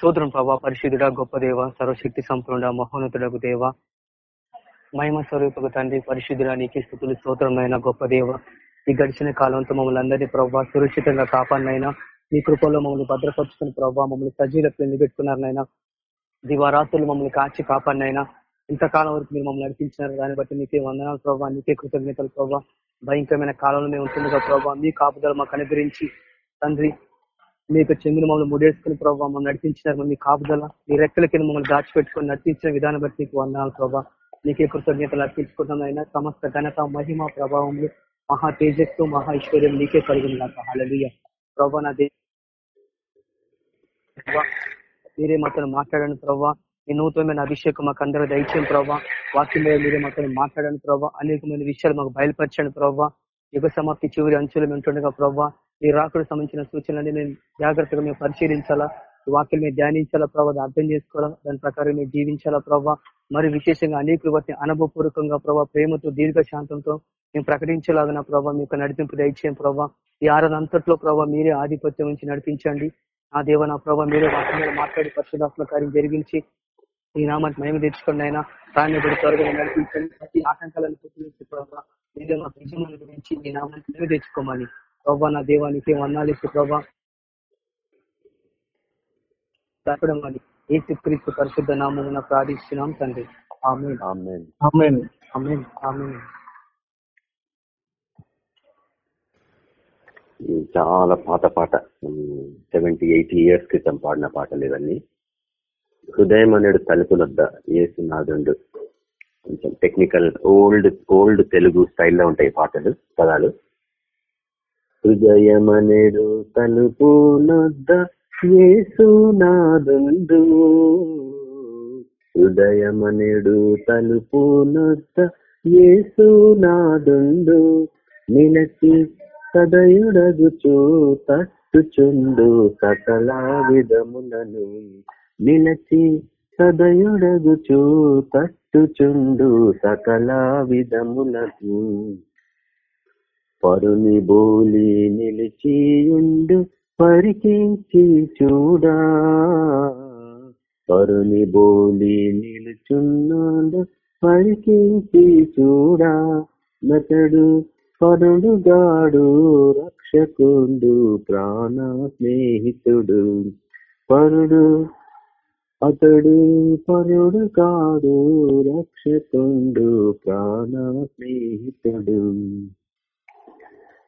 సోదరం ప్రభా పరిశుద్ధుడా గొప్ప దేవ సర్వశక్తి సంపూర్ణ మహోన్నతుడకు దేవ. మహిమ స్వరూపకు తండ్రి పరిశుద్ధుడా నీకే స్థుతులు స్తోత్రమైన గొప్ప దేవ. ఈ గడిచిన కాలంతో మమ్మల్ని అందరినీ ప్రభావ సురక్షితంగా కాపాడినైనా. మీ కృపల్లో మమ్మల్ని భద్రపరుచుకుని ప్రభావ మమ్మల్ని సజీలకు నిలబెట్టుకున్నారనైనా. దివారాత్రులు మమ్మల్ని కాచి కాపాడినైనా. ఇంతకాలం వరకు మీరు మమ్మల్ని నడిపించినారు. దాన్ని బట్టి నీకే వందనాలు ప్రభావ నీకే కృతజ్ఞతలు ప్రభావ భయంకరమైన కాలంలో మేము ఉంటుండగా ప్రభావ మీ కాపుదల మాకు అనుగ్రహించి తండ్రి మీకు చెందిన మమ్మల్ని ముడేసుకుని ప్రభావ మమ్మల్ని నడిపించినారు. మీ కాపుదల మీ రెక్కల కింద మమ్మల్ని దాచిపెట్టుకుని నడిపించిన విధానం బట్టి నీకు వందనాలు ప్రభావ నీకే కృతజ్ఞతలు అర్పించుకుంటున్నాం అయినా సమస్త ఘనత మహిమ ప్రభావములు మహా తేజస్సు మహా ఐశ్వర్యం నీకే కలిగింది నాకు హలలియ ప్రభా నా మీరే మాత్రం మాట్లాడండి ప్రభా. ఈ నూతనమైన అభిషేకం మాకు అందరూ దయచేయం ప్రభా. వాక్యం మీద మీరే మాత్రం మాట్లాడండి ప్రభావ అనేకమైన విషయాలు మాకు బయలుపరచండి ప్రభా. యుగ సమాప్తి చివరి అంచులు ఉంటుండగా ప్రభా ఈ రాకుడు సంబంధించిన సూచనలన్నీ మేము జాగ్రత్తగా మేము పరిశీలించాలా వాక్యం మీద ధ్యానించాలా ప్రభావ అర్థం చేసుకోవాలా దాని ప్రకారం మేము జీవించాలా ప్రభావ మరి విశేషంగా అనేకులు వాటిని అనుభవపూర్వకంగా ప్రభావ ప్రేమతో దీర్ఘ శాంతంతో మేము ప్రకటించలాగిన ప్రభావ మీకు నడిపింపు దయచేయం ప్రభావ ఈ ఆరాధన అంతట్లో ప్రభావ మీరే ఆధిపత్యం నుంచి నడిపించండి. ఆ దేవ నా ప్రభావ మీరే వాటి మీద మాట్లాడి పరిశుధాత్మ కార్యం జరిగించి ఈ నామాన్ని మేము తెచ్చుకోండి అయినా ప్రాణి కూడా త్వరగా నడిపించండి ప్రతి ఆటంకాలను పుట్టించి ప్రభావ మా విజయం గురించి ఈ నామాన్ని మేము తెచ్చుకోమని ప్రభావ నా దేవానికి వన్నాలు ఇచ్చి ప్రభావ తప్పడం అని ఏసు క్రీస్తు పరిశుద్ధ నామమున ప్రార్థిస్తున్నాం తండ్రి. చాలా పాత పాట. సెవెంటీ ఎయిటీ ఇయర్స్ క్రితం పాడిన పాటలు ఇవన్నీ. హృదయం అనేది తలుపులొద్ద ఏసునాథుండు కొంచెం టెక్నికల్ ఓల్డ్ ఓల్డ్ తెలుగు స్టైల్లో ఉంటాయి పాటలు పదాలు. హృదయం అనేడు తలుపు నొద్ద ఏసునాథుండు హృదయమనేడు తలుపు నొద్ద ఏసునాథుండు నిలచి సదయుడగుచూ తట్టుచుండు సకలా విధములను నిలచి సదయుడగుచు తట్టుచుండు సకల విధములకు. పరుని బోలి నిలిచియుండు పరికించి చూడా. పరుని బోలి నిలుచున్నాడు పరికించి చూడా. నతడు పరుడుగాడు రక్షకుండు ప్రాణ స్నేహితుడు పరుడు అతడు పరుడు కాడు రక్షకుండు ప్రాణ స్నేహితుడు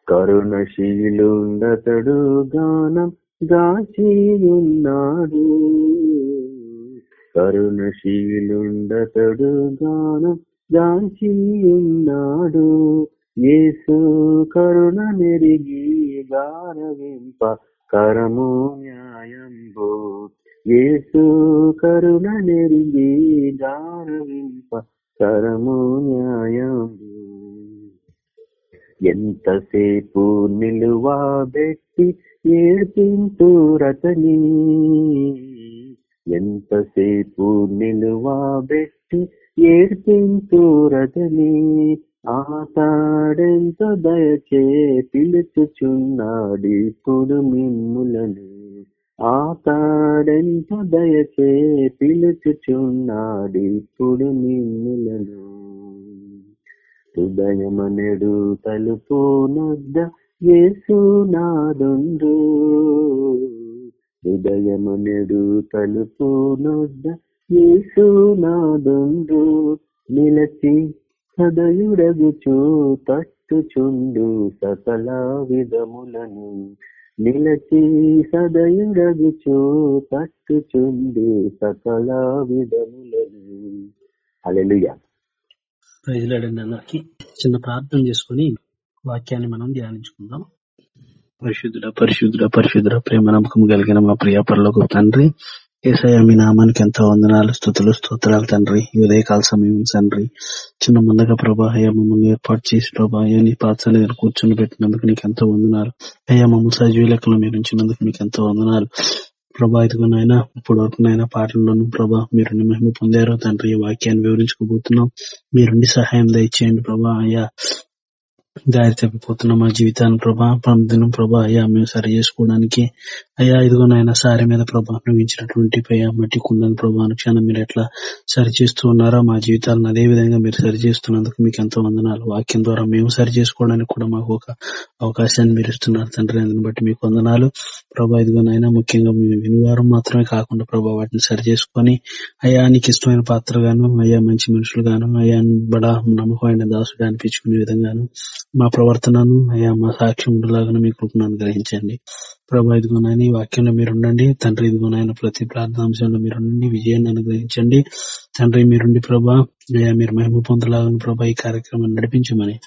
కరుణశీలుండతడు గానం గాచియున్నాడు కరుణశీలుండతడు గానం గాచియున్నాడు యేసు కరుణ నెరిగి గారవింప కరము న్యాయంబో యేసు కరుణ నెరిగి దారవింప కరము న్యాయం ఎంతసేపు నిలువబెట్టి ఏడ్పింతురతని ఎంతసేపు నిలువబెట్టి ఏడ్పింతురతని ఆతాడెంత దయచే పిలుచుచున్నాడు ఇప్పుడు మిమ్ములను. ఆతాడెంత దయచే పిలుచుచున్నాడిప్పుడు మిమ్ములను. హృదయమనెడు తలుపు నొద్ద ఏసునాదుండు హృదయమనెడు తలుపు నొద్ద ఏసునాదుండు నిలచి సదయుడగుచు తట్టుచుండు సకల విధములను. నిలచి సదయుడగుచు పట్టుచుండి సకల విధములను అలెలుయా ప్రజలాడండి అందరికి చిన్న ప్రార్థన చేసుకుని వాక్యాన్ని మనం ధ్యానించుకుందాం. పరిశుద్ధుడ పరిశుద్ధుడ పరిశుద్ధుడ ప్రేమ నమ్మకం కలిగిన మా ప్రియాపరలోకి తండ్రి ఏసయ మీ నామానికి ఎంతో వందనాలు స్థుతులు స్తోత్రాలు తండ్రి. ఉదయకాల సమయం తండ్రి. చిన్న ముందుగా ప్రభా అయ్యా మమ్మల్ని ఏర్పాటు చేసి ప్రభా అయ్యా నీ పాత్రలు కూర్చొని పెట్టినందుకు నీకు ఎంతో వందనాలు. అయ్యా మమ్మల్ని సజీవ లెక్కలు మీరు ఉంచినందుకు మీకు ఎంతో వందనాలు. ప్రభా ఇదిగోనైనా ఇప్పుడు వరకునైనా పాటల్లోనూ ప్రభా మీరు మహిమ పొందారు తండ్రి ఈ వాక్యాన్ని వివరించుకోబోతున్నాం. మీరుండి సహాయం దయచేయండి ప్రభా అయ్యా. దారి తప్పిపోతున్న మా జీవితాన్ని ప్రభా. ప్రతిదినం ప్రభా అయ్యా మేము సరి చేసుకోవడానికి. అయ్యా ఇదిగో నాయన సారి మీద ప్రభా నువ్వు ఇచ్చినటువంటి అయ్యా మట్టి కుందని ప్రభా అనుక్షణం మీరు ఎట్లా సరి చేస్తూ ఉన్నారో మా జీవితాలను అదే విధంగా మీరు సరి చేస్తున్నందుకు మీకు ఎంతో వందనాలు. వాక్యం ద్వారా మేము సరి చేసుకోవడానికి కూడా మాకు ఒక అవకాశాన్ని మీరు ఇస్తున్నారు తండ్రి. అందుని బట్టి మీకు వందనాలు. ప్రభా ఇదిగో నాయన ముఖ్యంగా మేము వినివారం మాత్రమే కాకుండా ప్రభా వాటిని సరి చేసుకొని అయ్యా నీకు ఇష్టమైన పాత్రగాను అయ్యా మంచి మనుషులుగాను అయ్యా బడా నమ్మకమైన దాసుగా అనిపించుకునే విధంగాను మా ప్రవర్తనను అయ్యా మా సాక్ష్యం ఉండేలాగా మీ కృపను అనుగ్రహించండి ప్రభా ఇదిగోనైనా ఈ వాక్యంలో మీరు ఉండండి తండ్రి ఇదిగోనైనా ప్రతి ప్రార్థనాంశంలో మీరు ఉండండి విజయాన్ని అనుగ్రహించండి. తండ్రి మీరుండి ప్రభా అయ్యా మీరు మహిమ పొందలాగా ప్రభా ఈ కార్యక్రమాన్ని నడిపించమని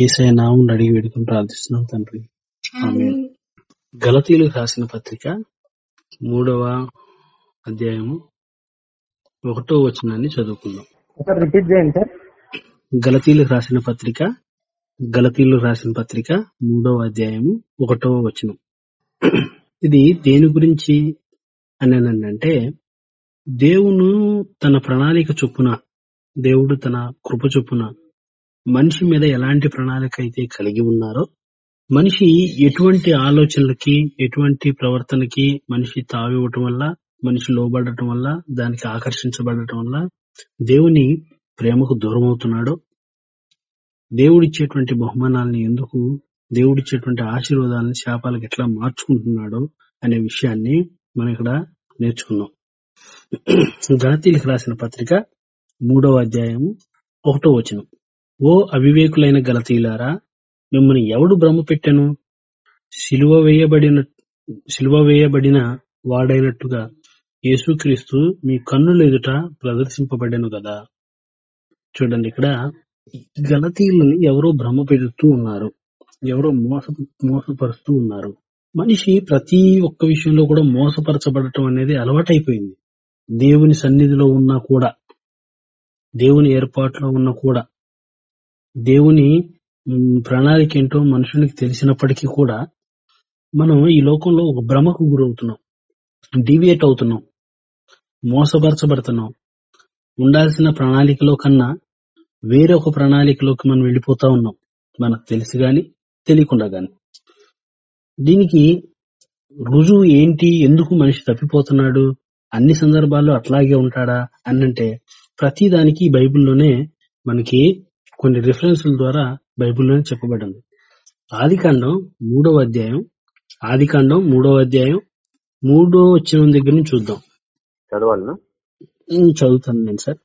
ఏసఐ నామం అడిగి వేడుకుని ప్రార్థిస్తున్నాం తండ్రి. ఆమేన్. గలతీలకు రాసిన పత్రిక మూడవ అధ్యాయము ఒకటో వచనాన్ని చదువుకుందాం. సార్ రిపీట్ చేయండి సార్. గలతీలకు రాసిన పత్రిక గలతీలకు రాసిన పత్రిక మూడవ అధ్యాయము ఒకటవ వచనం. ఇది దేని గురించి అంటే దేవును తన ప్రణాళిక చొప్పున దేవుడు తన కృప చొప్పున మనిషి మీద ఎలాంటి ప్రణాళిక అయితే కలిగి ఉన్నారో మనిషి ఎటువంటి ఆలోచనలకి ఎటువంటి ప్రవర్తనకి మనిషి తావివ్వటం వల్ల మనిషి లోబడటం వల్ల దానికి ఆకర్షించబడటం వల్ల దేవుని ప్రేమకు దూరం అవుతున్నాడో దేవుడిచ్చేటువంటి బహుమానాలని ఎందుకు దేవుడిచ్చేటువంటి ఆశీర్వాదాలను శాపాలకు ఎట్లా మార్చుకుంటున్నాడో అనే విషయాన్ని మనం ఇక్కడ నేర్చుకున్నాం. గణతీలకు రాసిన పత్రిక మూడవ అధ్యాయము ఒకటో వచనం. ఓ అవివేకులైన గలతీలారా మిమ్మల్ని ఎవడు భ్రమ పెట్టెను? సిలువ వేయబడిన సిలువ వేయబడిన వాడైనట్టుగా యేసుక్రీస్తు మీ కన్నుల ఎదుట ప్రదర్శింపబడెను కదా చూడండి ఇక్కడ గలతీయులని ఎవరో భ్రమ పెడుతూ ఉన్నారు. ఎవరో మోస మోసపరుస్తూ ఉన్నారు. మనిషి ప్రతి ఒక్క విషయంలో కూడా మోసపరచబడటం అనేది అలవాటైపోయింది. దేవుని సన్నిధిలో ఉన్నా కూడా దేవుని ఏర్పాట్లో ఉన్నా కూడా దేవుని ప్రణాళిక ఏంటో మనుషునికి తెలిసినప్పటికీ కూడా మనం ఈ లోకంలో ఒక భ్రమకు గురవుతున్నాం. డీవియేట్ అవుతున్నాం. మోసపరచబడుతున్నాం. ఉండాల్సిన ప్రణాళికలో కన్నా వేరే ఒక ప్రణాళికలోకి మనం వెళ్ళిపోతా ఉన్నాం. మనకు తెలిసి గాని తెలియకుండా గాని. దీనికి రుజువు ఏంటి? ఎందుకు మనిషి తప్పిపోతున్నాడు? అన్ని సందర్భాల్లో అట్లాగే ఉంటాడా? అనంటే ప్రతి దానికి బైబిల్లోనే మనకి కొన్ని రిఫరెన్స్ల ద్వారా బైబిల్లోనే చెప్పబడింది. ఆదికాండం మూడవ అధ్యాయం ఆదికాండం మూడవ అధ్యాయం మూడో వచ్చిన దగ్గర నుంచి చూద్దాం. చదవాలనా? ఉమ్, చదువుతాను నేను సార్.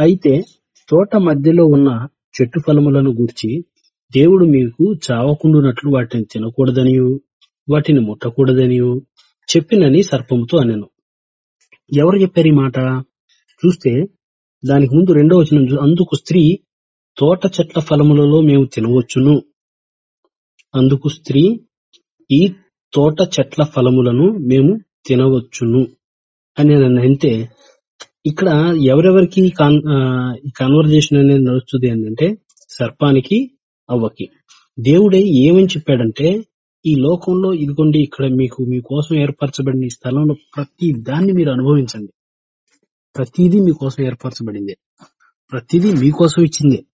అయితే తోట మధ్యలో ఉన్న చెట్టు ఫలములను గూర్చి దేవుడు మీకు చావకుండునట్లు వాటిని తినకూడదనియు వాటిని ముట్టకూడదనియు చెప్పినని సర్పముతో అనెను. ఎవరు చెప్పారు ఈ మాట? చూస్తే దానికి ముందు రెండో వచ్చిన అందుకు స్త్రీ తోట చెట్ల ఫలములలో మేము తినవచ్చును. అందుకు స్త్రీ ఈ తోట చెట్ల ఫలములను మేము తినవచ్చును. అని నన్ను అంటే ఇక్కడ ఎవరెవరికి కన్వర్జేషన్ అనేది నడుస్తుంది ఏంటంటే సర్పానికి అవ్వకి. దేవుడే ఏమని చెప్పాడంటే ఈ లోకంలో ఇదిగోండి ఇక్కడ మీకు మీకోసం ఏర్పరచబడిన ఈ స్థలంలో ప్రతి దాన్ని మీరు అనుభవించండి. ప్రతిదీ మీకోసం ఏర్పరచబడింది. ప్రతిదీ మీకోసం ఇచ్చింది.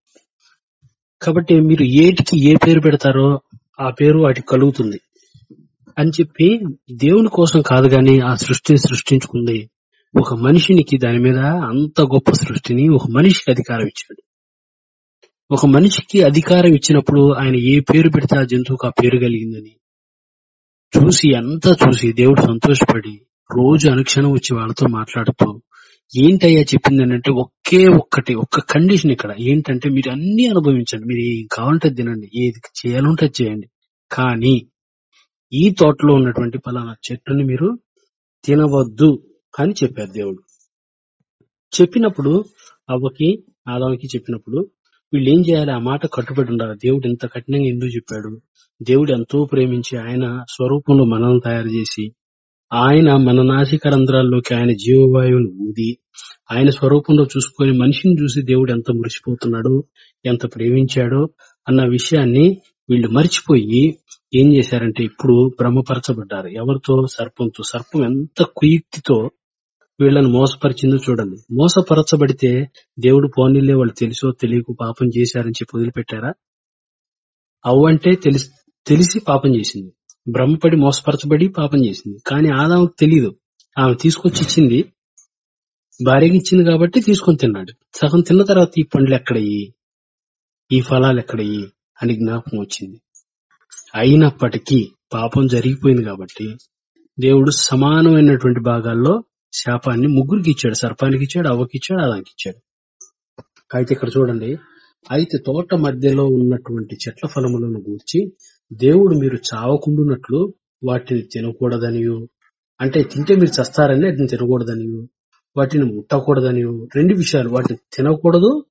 కాబట్టి మీరు ఏటికి ఏ పేరు పెడతారో ఆ పేరు వాటికి కలుగుతుంది. అని చెప్పి దేవుని కోసం కాదు గాని ఆ సృష్టిని సృష్టించుకుంది ఒక మనిషినికి దాని మీద అంత గొప్ప సృష్టిని ఒక మనిషికి అధికారం ఇచ్చాడు. ఒక మనిషికి అధికారం ఇచ్చినప్పుడు ఆయన ఏ పేరు పెడితే ఆ జంతువుకు ఆ పేరు కలిగిందని చూసి అంతా చూసి దేవుడు సంతోషపడి రోజు అనుక్షణం వచ్చి వాళ్ళతో మాట్లాడుతూ ఏంటయ్యా చెప్పింది అంటే ఒకే ఒక్కటి ఒక్క కండిషన్ ఇక్కడ. ఏంటంటే మీరు అన్ని అనుభవించండి. మీరు ఏం కావాలంటే తినండి. ఏది చేయాలంటే చేయండి. కానీ ఈ తోటలో ఉన్నటువంటి పలానా చెట్టుని మీరు తినవద్దు. అని చెప్పారు దేవుడు. చెప్పినప్పుడు అవ్వకి ఆదానికి చెప్పినప్పుడు వీళ్ళు ఏం చేయాలి? ఆ మాట కట్టుబడి ఉండాలి. దేవుడు ఎంత కఠినంగా ఎందుకు చెప్పాడు? దేవుడు ఎంతో ప్రేమించి ఆయన స్వరూపంలో మనల్ని తయారు చేసి ఆయన మన నాసిక రంధ్రాల్లోకి ఆయన జీవవాయువును ఊది ఆయన స్వరూపంలో చూసుకొని మనిషిని చూసి దేవుడు ఎంత మురిసిపోతున్నాడో ఎంత ప్రేమించాడో అన్న విషయాన్ని వీళ్ళు మర్చిపోయి ఏం చేశారంటే ఇప్పుడు భ్రమపరచబడ్డారు. ఎవరితో? సర్పంతో. సర్పం ఎంత కుయుక్తితో వీళ్ళను మోసపరిచిందో చూడండి. మోసపరచబడితే దేవుడు పోనీలే వాళ్ళు తెలుసో తెలియకు పాపం చేశారని చెప్పి వదిలిపెట్టారా? అవ్వ తెలిసి తెలిసి పాపం చేసింది. భ్రమపడి మోసపరచబడి పాపం చేసింది. కానీ ఆదాముకు తెలియదు ఆమె తీసుకొచ్చి ఇచ్చింది. భార్యకి ఇచ్చింది కాబట్టి తీసుకొని తిన్నాడు. సగం తిన్న తర్వాత ఈ పండ్లు ఎక్కడయ్యి? ఈ ఫలాలు ఎక్కడయ్యి? అని జ్ఞాపకం వచ్చింది. అయినప్పటికీ పాపం జరిగిపోయింది కాబట్టి దేవుడు సమానమైనటువంటి భాగాల్లో శాపాన్ని ముగ్గురికి ఇచ్చాడు సర్పానికి ఇచ్చాడు అవ్వకి ఇచ్చాడు ఆదానికి ఇచ్చాడు అయితే ఇక్కడ చూడండి అయితే తోట మధ్యలో ఉన్నటువంటి చెట్ల ఫలములను గూర్చి దేవుడు మీరు చావకుండునట్లు వాటిని తినకూడదనియు. అంటే తింటే మీరు చస్తారని వాటిని తినకూడదనియు. వాటిని ముట్టకూడదనియు. రెండు విషయాలు వాటిని తినకూడదు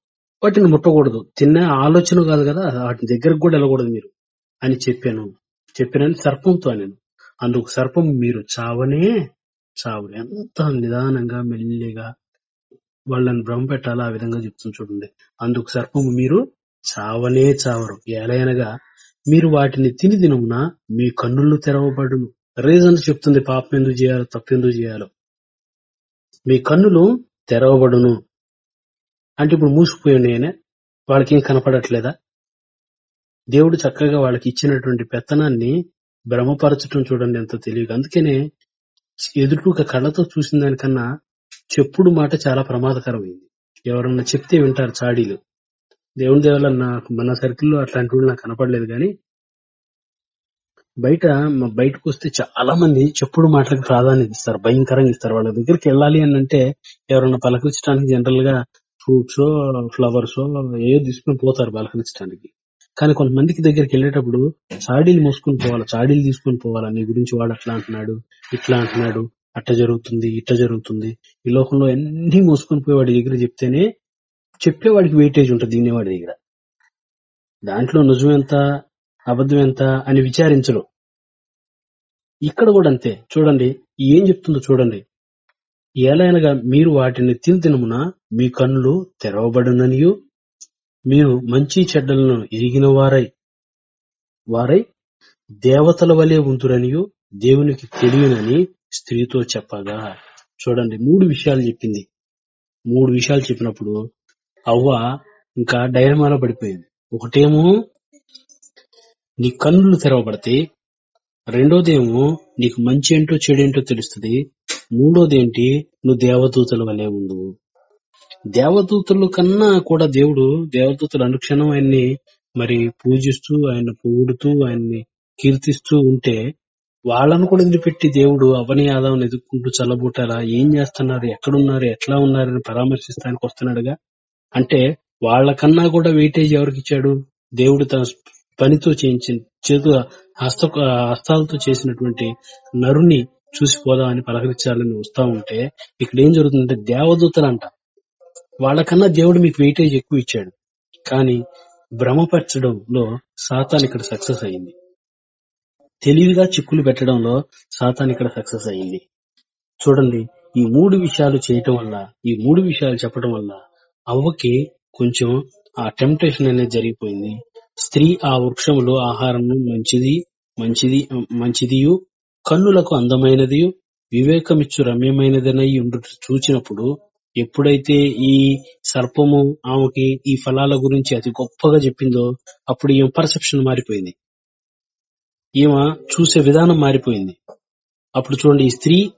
వాటిని ముట్టకూడదు. తినే ఆలోచన కాదు కదా వాటి దగ్గరకు కూడా వెళ్ళకూడదు మీరు. అని చెప్పాను. చెప్పానని సర్పంతో నేను అందుకు సర్పం మీరు చావనే చావు ఎంత నిదానంగా మెల్లిగా వాళ్ళని భ్రమ పెట్టాలో ఆ విధంగా చెప్తుంది చూడండి. అందుకు సర్పము మీరు చావనే చావరు. ఏలైనగా మీరు వాటిని తిని దినమున మీ కన్నులు తెరవబడును. రీజన్ చెప్తుంది పాపం ఎందుకు చేయాలో తప్పెందుకు చేయాలో. మీ కన్నులు తెరవబడును. అంటే ఇప్పుడు మూసిపోయాడు నేనే వాళ్ళకి ఏం కనపడట్లేదా? దేవుడు చక్కగా వాళ్ళకి ఇచ్చినటువంటి పెత్తనాన్ని భ్రమపరచటం చూడండి ఎంత తెలియదు అందుకనే ఎదురుగా కళ్ళతో చూసిన దానికన్నా చెప్పుడు మాట చాలా ప్రమాదకరమైంది. ఎవరన్నా చెప్తే వింటారు చాడీలు. దేవుని దేవల్ల నాకు మన సర్కిల్లో అట్లాంటి వాళ్ళు నాకు కనపడలేదు కానీ బయట బయటకు వస్తే చాలా మంది చెప్పుడు మాటలకు ప్రాధాన్యత ఇస్తారు భయంకరంగా ఇస్తారు. వాళ్ళ దగ్గరికి వెళ్ళాలి అని అంటే ఎవరన్నా పలకరించడానికి జనరల్గా ఫ్రూట్స్ ఫ్లవర్స్ ఏదో తీసుకుని పోతారు పలకరించడానికి కానీ కొంతమందికి దగ్గరికి వెళ్ళేటప్పుడు చాడీలు మోసుకొని పోవాలి చాడీలు తీసుకొని పోవాలి. నీ గురించి వాడు అట్లా అంటున్నాడు ఇట్లా అంటున్నాడు అట్ట జరుగుతుంది ఇట్ట జరుగుతుంది. ఈ లోకంలో అన్ని మోసుకొని పోయి వాడి దగ్గర చెప్తేనే చెప్పేవాడికి వెయిటేజ్ ఉంటుంది వినేవాడి దగ్గర. దాంట్లో నిజం ఎంత అబద్ధం ఎంత అని విచారించరు. ఇక్కడ కూడా అంతే. చూడండి ఏం చెప్తుందో చూడండి. ఏలైనగా మీరు వాటిని తిని తినమున మీ కన్నులు తెరవబడుననియు మీరు మంచి చెడ్డలను ఎరిగిన వారై వారై దేవతల వలె ఉంతురనియు దేవునికి తెలియనని స్త్రీతో చెప్పగా. చూడండి మూడు విషయాలు చెప్పింది. మూడు విషయాలు చెప్పినప్పుడు అవ్వ ఇంకా డైరమాలో పడిపోయింది. ఒకటేమో నీ కన్నులు తెరవబడతాయి రెండోదేమో నీకు మంచి ఏంటో చెడేంటో తెలుస్తుంది. మూడోదేంటి నువ్వు దేవదూతల వలె ఉండు. దేవదూతల కన్నా కూడా దేవుడు దేవదూతలు అనుక్షణం ఆయన్ని మరి పూజిస్తూ ఆయన పొగుడుతూ ఆయన్ని కీర్తిస్తూ ఉంటే వాళ్ళను కూడా వదిలిపెట్టి దేవుడు అవని ఆదాలను ఎదుర్కొంటూ చల్లబుట్టారా ఏం చేస్తున్నారు? ఎక్కడున్నారు? ఎట్లా ఉన్నారని పరామర్శిస్తానికి వస్తున్నాడుగా? అంటే వాళ్ళకన్నా కూడా వెయిటేజ్ ఎవరికి ఇచ్చాడు? దేవుడు తన పనితో చేయించిన చేతు హస్త హస్తాలతో చేసినటువంటి నరుని చూసిపోదామని పలకరించాలని వస్తా ఉంటే ఇక్కడ ఏం జరుగుతుందంటే దేవదూతలు అంట వాళ్ళకన్నా దేవుడు మీకు వెయిటేజ్ ఎక్కువ ఇచ్చాడు. కానీ భ్రమపరచడంలో సాతాన్ ఇక్కడ సక్సెస్ అయింది. తెలివిగా చిక్కులు పెట్టడంలో సాతాన్ ఇక్కడ సక్సెస్ అయింది. చూడండి ఈ మూడు విషయాలు చేయటం వల్ల ఈ మూడు విషయాలు చెప్పడం వల్ల అవ్వకి కొంచెం ఆ టెంప్టేషన్ అనేది జరిగిపోయింది. స్త్రీ ఆ వృక్షంలో ఆహారం మంచిది మంచిది మంచిదియు కన్నులకు అందమైనదియు వివేకమిచ్చు రమ్యమైనదనై ఉండు చూచినప్పుడు ఎప్పుడైతే ఈ సర్పము ఆమెకి ఈ ఫలాల గురించి అతి గొప్పగా చెప్పిందో అప్పుడు ఈమె పర్సెప్షన్ మారిపోయింది. ఈమె చూసే విధానం మారిపోయింది. అప్పుడు చూడండి ఈ స్త్రీ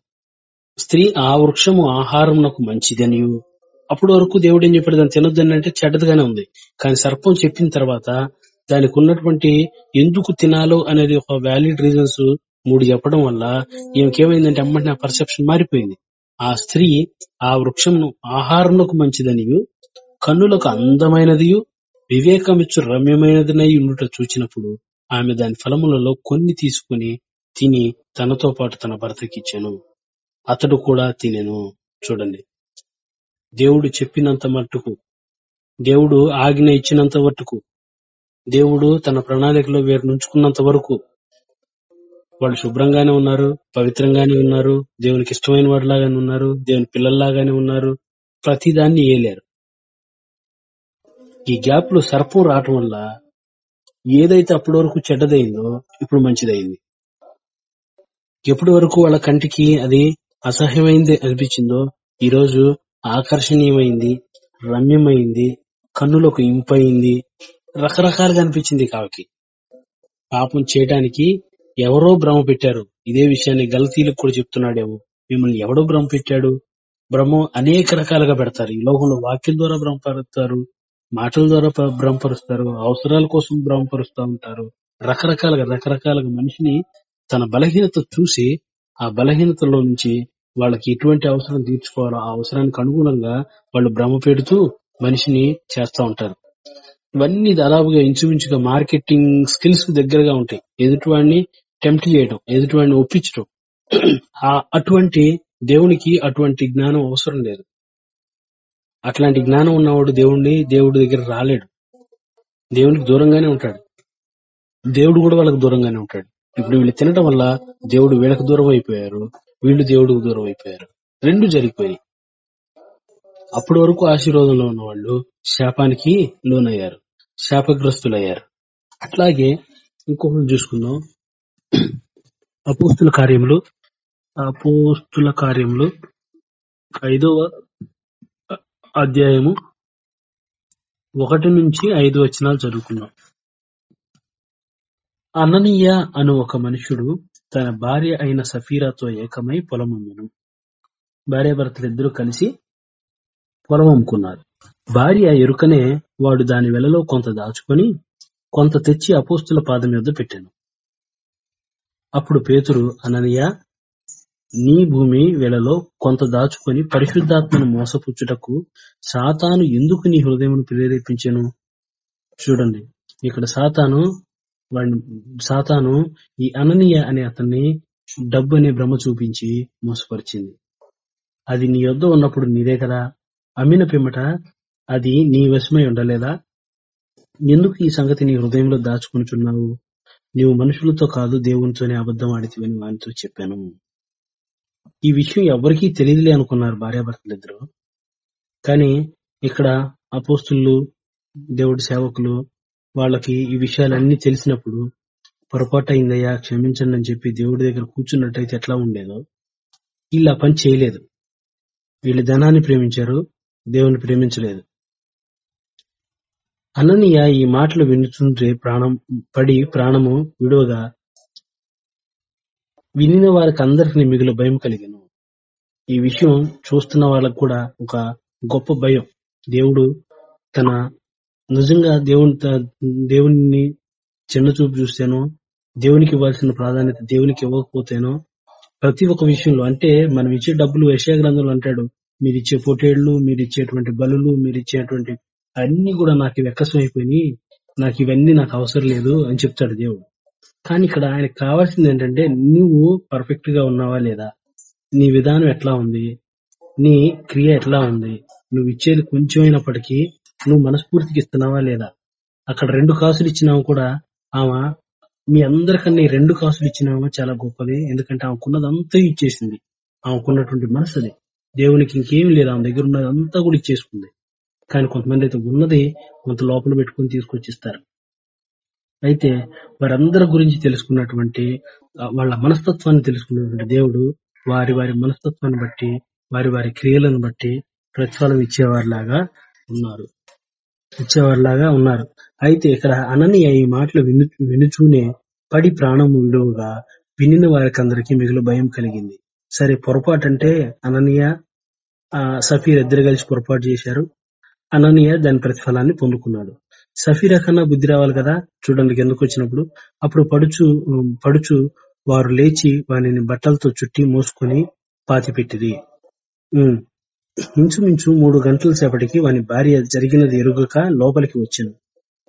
స్త్రీ ఆ వృక్షము ఆహారంకు మంచిదనియు అప్పటి వరకు దేవుడు ఏం చెప్పాడు దాన్ని తినొద్దని అంటే చెడ్డదిగానే ఉంది. కానీ సర్పం చెప్పిన తర్వాత దానికి ఉన్నటువంటి ఎందుకు తినాలో అనేది ఒక వ్యాలిడ్ రీజన్స్ మూడు చెప్పడం వల్ల ఈమెకేమైందంటే అమ్మటి నా పర్సెప్షన్ మారిపోయింది. ఆ స్త్రీ ఆ వృక్షమును ఆహారంకు మంచిదనియు కన్నులకు అందమైనదియు వివేకమిచ్చు రమ్యమైనదినై ఉండుట చూచినప్పుడు ఆమె దాని ఫలములలో కొన్ని తీసుకుని తిని తనతో పాటు తన భర్తకిచ్చాను. అతడు కూడా తినెను. చూడండి. దేవుడు చెప్పినంత మట్టుకు దేవుడు ఆజ్ఞ ఇచ్చినంత మట్టుకు దేవుడు తన ప్రణాళికలో వీరు నుంచుకున్నంత వరకు వాళ్ళు శుభ్రంగానే ఉన్నారు పవిత్రంగానే ఉన్నారు దేవునికి ఇష్టమైన వాడిలాగానే ఉన్నారు దేవుని పిల్లల్లాగానే ఉన్నారు. ప్రతిదాన్ని ఏలేరు. ఈ గ్యాప్లో సర్పం రావటం వల్ల ఏదైతే అప్పటి వరకు చెడ్డదైందో ఇప్పుడు మంచిదైంది. ఎప్పటి వరకు వాళ్ళ కంటికి అది అసహ్యమైంది అనిపించిందో ఈ రోజు ఆకర్షణీయమైంది రమ్యమైంది కన్నులకు ఇంపైంది రకరకాలుగా అనిపించింది కావకి పాపం చేయడానికి ఎవరో భ్రమ పెట్టారు. ఇదే విషయాన్ని గలతీలకు కూడా చెప్తున్నాడేమో. మిమ్మల్ని ఎవడో భ్రమ పెట్టాడు? భ్రమ అనేక రకాలుగా పెడతారు. ఈ లోకంలో వాక్యం ద్వారా భ్రమపరుస్తారు మాటల ద్వారా భ్రమపరుస్తారు అవసరాల కోసం భ్రమపరుస్తూ ఉంటారు. రకరకాలుగా రకరకాలుగా మనిషిని తన బలహీనత చూసి ఆ బలహీనతలో నుంచి వాళ్ళకి ఎటువంటి అవసరం తీర్చుకోవాలో ఆ అవసరానికి అనుగుణంగా వాళ్ళు భ్రమ పెడుతూ మనిషిని చేస్తా ఉంటారు. ఇవన్నీ దాదాపుగా ఇంచుమించుగా మార్కెటింగ్ స్కిల్స్ దగ్గరగా ఉంటాయి. ఎదుటివాడిని టెంప్ట్ చేయడం ఎదుటివాడిని ఒప్పించడం. అటువంటి దేవునికి అటువంటి జ్ఞానం అవసరం లేదు. అట్లాంటి జ్ఞానం ఉన్నవాడు దేవుణ్ణి దేవుడి దగ్గర రాలేడు. దేవునికి దూరంగానే ఉంటాడు. దేవుడు కూడా వాళ్ళకి దూరంగానే ఉంటాడు. ఇప్పుడు వీళ్ళు తినడం వల్ల దేవుడు వీళ్ళకి దూరం అయిపోయారు వీళ్ళు దేవుడికి దూరం అయిపోయారు. రెండు జరిగిపోయి అప్పటి వరకు ఆశీర్వాదంలో ఉన్న వాళ్ళు శాపానికి లోనయ్యారు శాపగ్రస్తులయ్యారు. అట్లాగే ఇంకొకటి చూసుకుందాం. అపోస్తుల కార్యములు అపోస్తుల కార్యములు ఐదవ అధ్యాయము ఒకటి నుంచి ఐదు వచనాలు చదువుకున్నాం. అననీయ అను ఒక మనుషుడు తన భార్య అయిన సఫీరాతో ఏకమై పొలం అమ్మెను. భార్యాభర్తలిద్దరూ కలిసి పొలం అమ్ముకున్నారు. భార్య ఎరుకనే వాడు దాని వెలలో కొంత దాచుకొని కొంత తెచ్చి అపోస్తుల పాదం యొద్ద పెట్టాను. అప్పుడు పేతురు అననీయ నీ భూమి వెలలో కొంత దాచుకొని పరిశుద్ధాత్మను మోసపుచ్చుటకు సాతాను ఎందుకు నీ హృదయమును ప్రేరేపించాను? చూడండి ఇక్కడ సాతాను వాడిని సాతాను ఈ అననీయ అనే అతన్ని డబ్బు అనే భ్రమ చూపించి మోసపరిచింది. అది నీ యొద్ద ఉన్నప్పుడు నీదే కదా. అమ్మిన పిమ్మట అది నీ వశమై ఉండలేదా? ఎందుకు ఈ సంగతి నీ హృదయంలో దాచుకునిచున్నావు? నీవు మనుషులతో కాదు దేవునితోనే అబద్ధం ఆడితివని వానితో చెప్పాను. ఈ విషయం ఎవరికీ తెలియదులే అనుకున్నారు భార్యాభర్తలిద్దరు. కానీ ఇక్కడ అపోస్తులు దేవుడి సేవకులు వాళ్ళకి ఈ విషయాలన్నీ తెలిసినప్పుడు పొరపాటు అయిందయ్యా క్షమించండి అని చెప్పి దేవుడి దగ్గర కూర్చున్నట్టయితే ఎట్లా ఉండేదో. వీళ్ళు ఆ పని చేయలేదు. వీళ్ళు ధనాన్ని ప్రేమించారు దేవుని ప్రేమించలేదు. అననీయ ఈ మాటలు వినుతుంటే ప్రాణం పడి ప్రాణము విడువగా వినిన వారికి అందరికి మిగులు భయం కలిగను. ఈ విషయం చూస్తున్న వాళ్ళకు కూడా ఒక గొప్ప భయం. దేవుడు తన నిజంగా దేవుని దేవుని చిన్న చూపు చూస్తేనో దేవునికి ఇవ్వాల్సిన ప్రాధాన్యత దేవునికి ఇవ్వకపోతేనో ప్రతి ఒక్క విషయంలో అంటే మనం ఇచ్చే డబ్బులు యశా గ్రంథంలో అంటాడు మీరు ఇచ్చే పొటేళ్ళు మీరు ఇచ్చేటువంటి బలులు మీరు ఇచ్చేటువంటి అన్ని కూడా నాకు వెక్కసం అయిపోయినాయి నాకు ఇవన్నీ నాకు అవసరం లేదు అని చెప్తాడు దేవుడు. కానీ ఇక్కడ ఆయనకు కావాల్సింది ఏంటంటే నువ్వు పర్ఫెక్ట్గా ఉన్నావా లేదా? నీ విధానం ఎట్లా ఉంది? నీ క్రియ ఎట్లా ఉంది? నువ్వు ఇచ్చేది కొంచెం అయినప్పటికీ నువ్వు మనస్ఫూర్తికి ఇస్తున్నావా లేదా? అక్కడ రెండు కాసులు ఇచ్చినావు కూడా ఆమె మీ అందరికన్నా రెండు కాసులు ఇచ్చినామో చాలా గొప్పది. ఎందుకంటే ఆమెకున్నదంతా ఇచ్చేసింది. ఆమెకున్నటువంటి మనసు అది దేవునికి ఇంకేం లేదు. ఆమె దగ్గర ఉన్నదంతా కూడా ఇచ్చేసుకుంది. కానీ కొంతమంది అయితే ఉన్నది కొంత లోపల పెట్టుకుని తీసుకొచ్చిస్తారు. అయితే వారందరి గురించి తెలుసుకున్నటువంటి వాళ్ళ మనస్తత్వాన్ని తెలుసుకున్నటువంటి దేవుడు వారి వారి మనస్తత్వాన్ని బట్టి వారి వారి క్రియలను బట్టి ప్రతిఫలం ఇచ్చేవారిలాగా ఉన్నారు. ఇచ్చేవారిలాగా ఉన్నారు. అయితే ఇక్కడ అననీయ ఈ మాటలు విను వినుచూనే పడి ప్రాణం విడువగా వినిన వారికి అందరికీ మిగులు భయం కలిగింది. సరే పొరపాటు అంటే అననీయ ఆ, సఫీర్ ఇద్దరు కలిసి పొరపాటు చేశారు. అననీయ దాని ప్రతిఫలాన్ని పొందుకున్నాడు. సఫీరా కన్నా బుద్ధి రావాలి కదా? చూడండి ఎందుకు వచ్చినప్పుడు. అప్పుడు పడుచు పడుచు వారు లేచి వానిని బట్టలతో చుట్టి మోసుకొని పాతిపెట్టిరి. ఉమ్, ఇంచుమించు మూడు గంటల సేపటికి వాని భార్య జరిగినది ఎరుగక లోపలికి వచ్చాను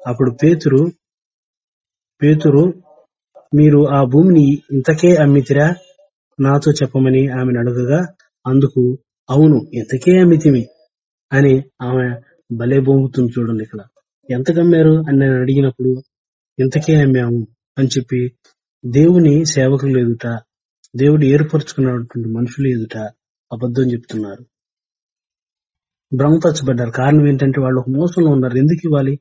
అప్పుడు పేతురు పేతురు మీరు ఆ భూమిని ఇంతకే అమ్మితిరా? నాతో చెప్పమని ఆమెను అడగగా అందుకు అవును ఇంతకే అమ్మితిమి అని ఆమె భలే బొంగుతుంది చూడండి ఇక్కడ. ఎంత కమ్మారు? అని నేను అడిగినప్పుడు ఇంతకే అమ్మాము అని చెప్పి దేవుని సేవకులు ఎదుట దేవుడు ఏర్పరచుకున్నటువంటి మనుషులు ఎదుట అబద్ధం చెప్తున్నారు. భ్రమపరచబడ్డారు. కారణం ఏంటంటే వాళ్ళు ఒక మోసంలో ఉన్నారు. ఎందుకు ఇవ్వాలి?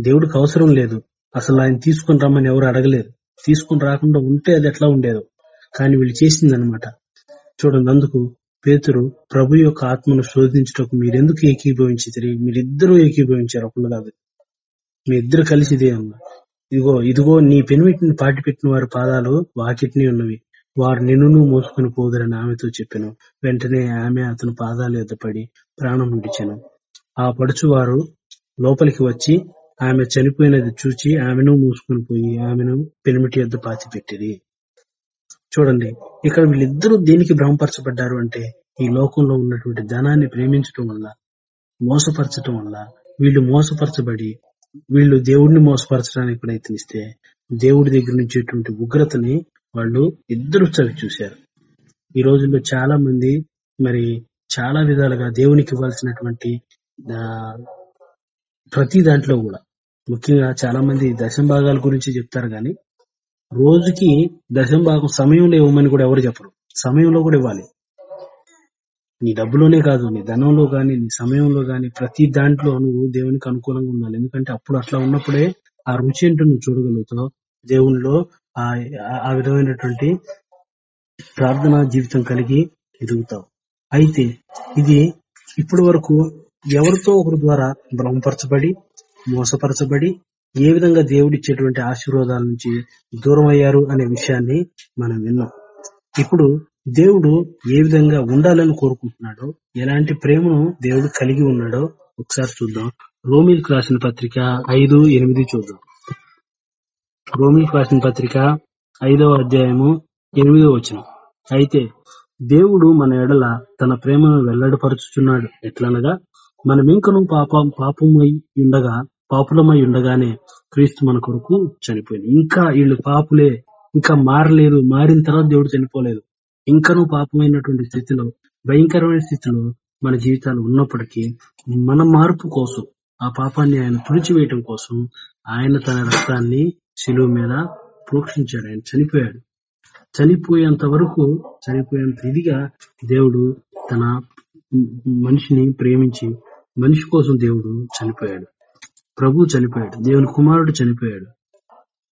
దేవుడికి అవసరం లేదు. అసలు ఆయన తీసుకుని రమ్మని ఎవరు అడగలేదు. తీసుకుని రాకుండా ఉంటే అది ఎట్లా ఉండేదో. కానీ వీళ్ళు చేసింది అనమాట చూడండి అందుకు పేతురు ప్రభు యొక్క ఆత్మను శోధించుటకు మీరెందుకు ఏకీభవించి మీరిద్దరూ ఏకీభవించారు ఒకళ్ళు కాదు. మీ ఇద్దరు కలిసి ఇదే అన్నారు ఇదిగో ఇదిగో నీ పెనిమిటిని పాటిపెట్టిన వారి పాదాలు వాకిట్ని ఉన్నవి. వారు నిన్ను మోసుకుని పోదురని ఆమెతో చెప్పాను. వెంటనే ఆమె అతని పాదాలు ఎద్దపడి పడి ప్రాణం విడిచెను. ఆ పడుచువారు లోపలికి వచ్చి ఆమె చనిపోయినది చూచి ఆమెను మూసుకుని పోయి ఆమెను పెనిమిటి పాతి పెట్టిరి చూడండి ఇక్కడ వీళ్ళిద్దరూ దేనికి భ్రమపరచబడ్డారు అంటే ఈ లోకంలో ఉన్నటువంటి ధనాన్ని ప్రేమించటం వల్ల మోసపరచటం వల్ల వీళ్ళు మోసపరచబడి వీళ్ళు దేవుడిని మోసపరచడానికి ప్రయత్నిస్తే దేవుడి దగ్గర నుంచేటువంటి ఉగ్రతని వాళ్ళు ఇద్దరు చవి చూశారు. ఈ రోజుల్లో చాలా మంది మరి చాలా విధాలుగా దేవునికి ఇవ్వాల్సినటువంటి ప్రతి దాంట్లో కూడా ముఖ్యంగా చాలా మంది దశం భాగాల గురించి చెప్తారు కానీ రోజుకి దశం భాగం సమయంలో ఇవ్వమని కూడా ఎవరు చెప్పరు. సమయంలో కూడా ఇవ్వాలి. నీ డబ్బులోనే కాదు నీ ధనంలో గాని నీ సమయంలో గాని ప్రతి దాంట్లో నువ్వు దేవునికి అనుకూలంగా ఉండాలి. ఎందుకంటే అప్పుడు అట్లా ఉన్నప్పుడే ఆ రుచి ఏంటో నువ్వు చూడగలుగుతావు. దేవునిలో ఆ ఆ విధమైనటువంటి ప్రార్థనా జీవితం కలిగి ఎదుగుతావు. అయితే ఇది ఇప్పటి వరకు ఎవరితో ఒకరి ద్వారా భ్రమపరచబడి మోసపరచబడి ఏ విధంగా దేవుడిచ్చేటువంటి ఆశీర్వాదాల నుంచి దూరం అయ్యారు అనే విషయాన్ని మనం విన్నాం. ఇప్పుడు దేవుడు ఏ విధంగా ఉండాలని కోరుకుంటున్నాడో ఎలాంటి ప్రేమను దేవుడు కలిగి ఉన్నాడో ఒకసారి చూద్దాం. రోమిల్కి రాసిన పత్రిక ఐదు ఎనిమిది చూద్దాం. రోమిల్కి రాసిన పత్రిక ఐదవ అధ్యాయము ఎనిమిదో వచనం. అయితే దేవుడు మన ఎడల తన ప్రేమను వెల్లడిపరుచుచున్నాడు. ఎట్లనగా మనమింకను పాపం పాపమై ఉండగా పాపులమై ఉండగానే క్రీస్తు మన కొరకు చనిపోయింది. ఇంకా వీళ్ళు పాపులే ఇంకా మారలేదు మారిన తర్వాత దేవుడు చనిపోలేదు. ఇంకనూ పాపమైనటువంటి స్థితిలో భయంకరమైన స్థితిలో మన జీవితాలు ఉన్నప్పటికీ మన మార్పు కోసం ఆ పాపాన్ని ఆయన తుడిచివేయటం కోసం ఆయన తన రక్తాన్ని శిలువ మీద ప్రోక్షించాడు. ఆయన చనిపోయాడు. చనిపోయేంత వరకు చనిపోయేంత ఇదిగా దేవుడు తన మనిషిని ప్రేమించి మనిషి కోసం దేవుడు చనిపోయాడు. ప్రభు చనిపోయాడు దేవుని కుమారుడు చనిపోయాడు.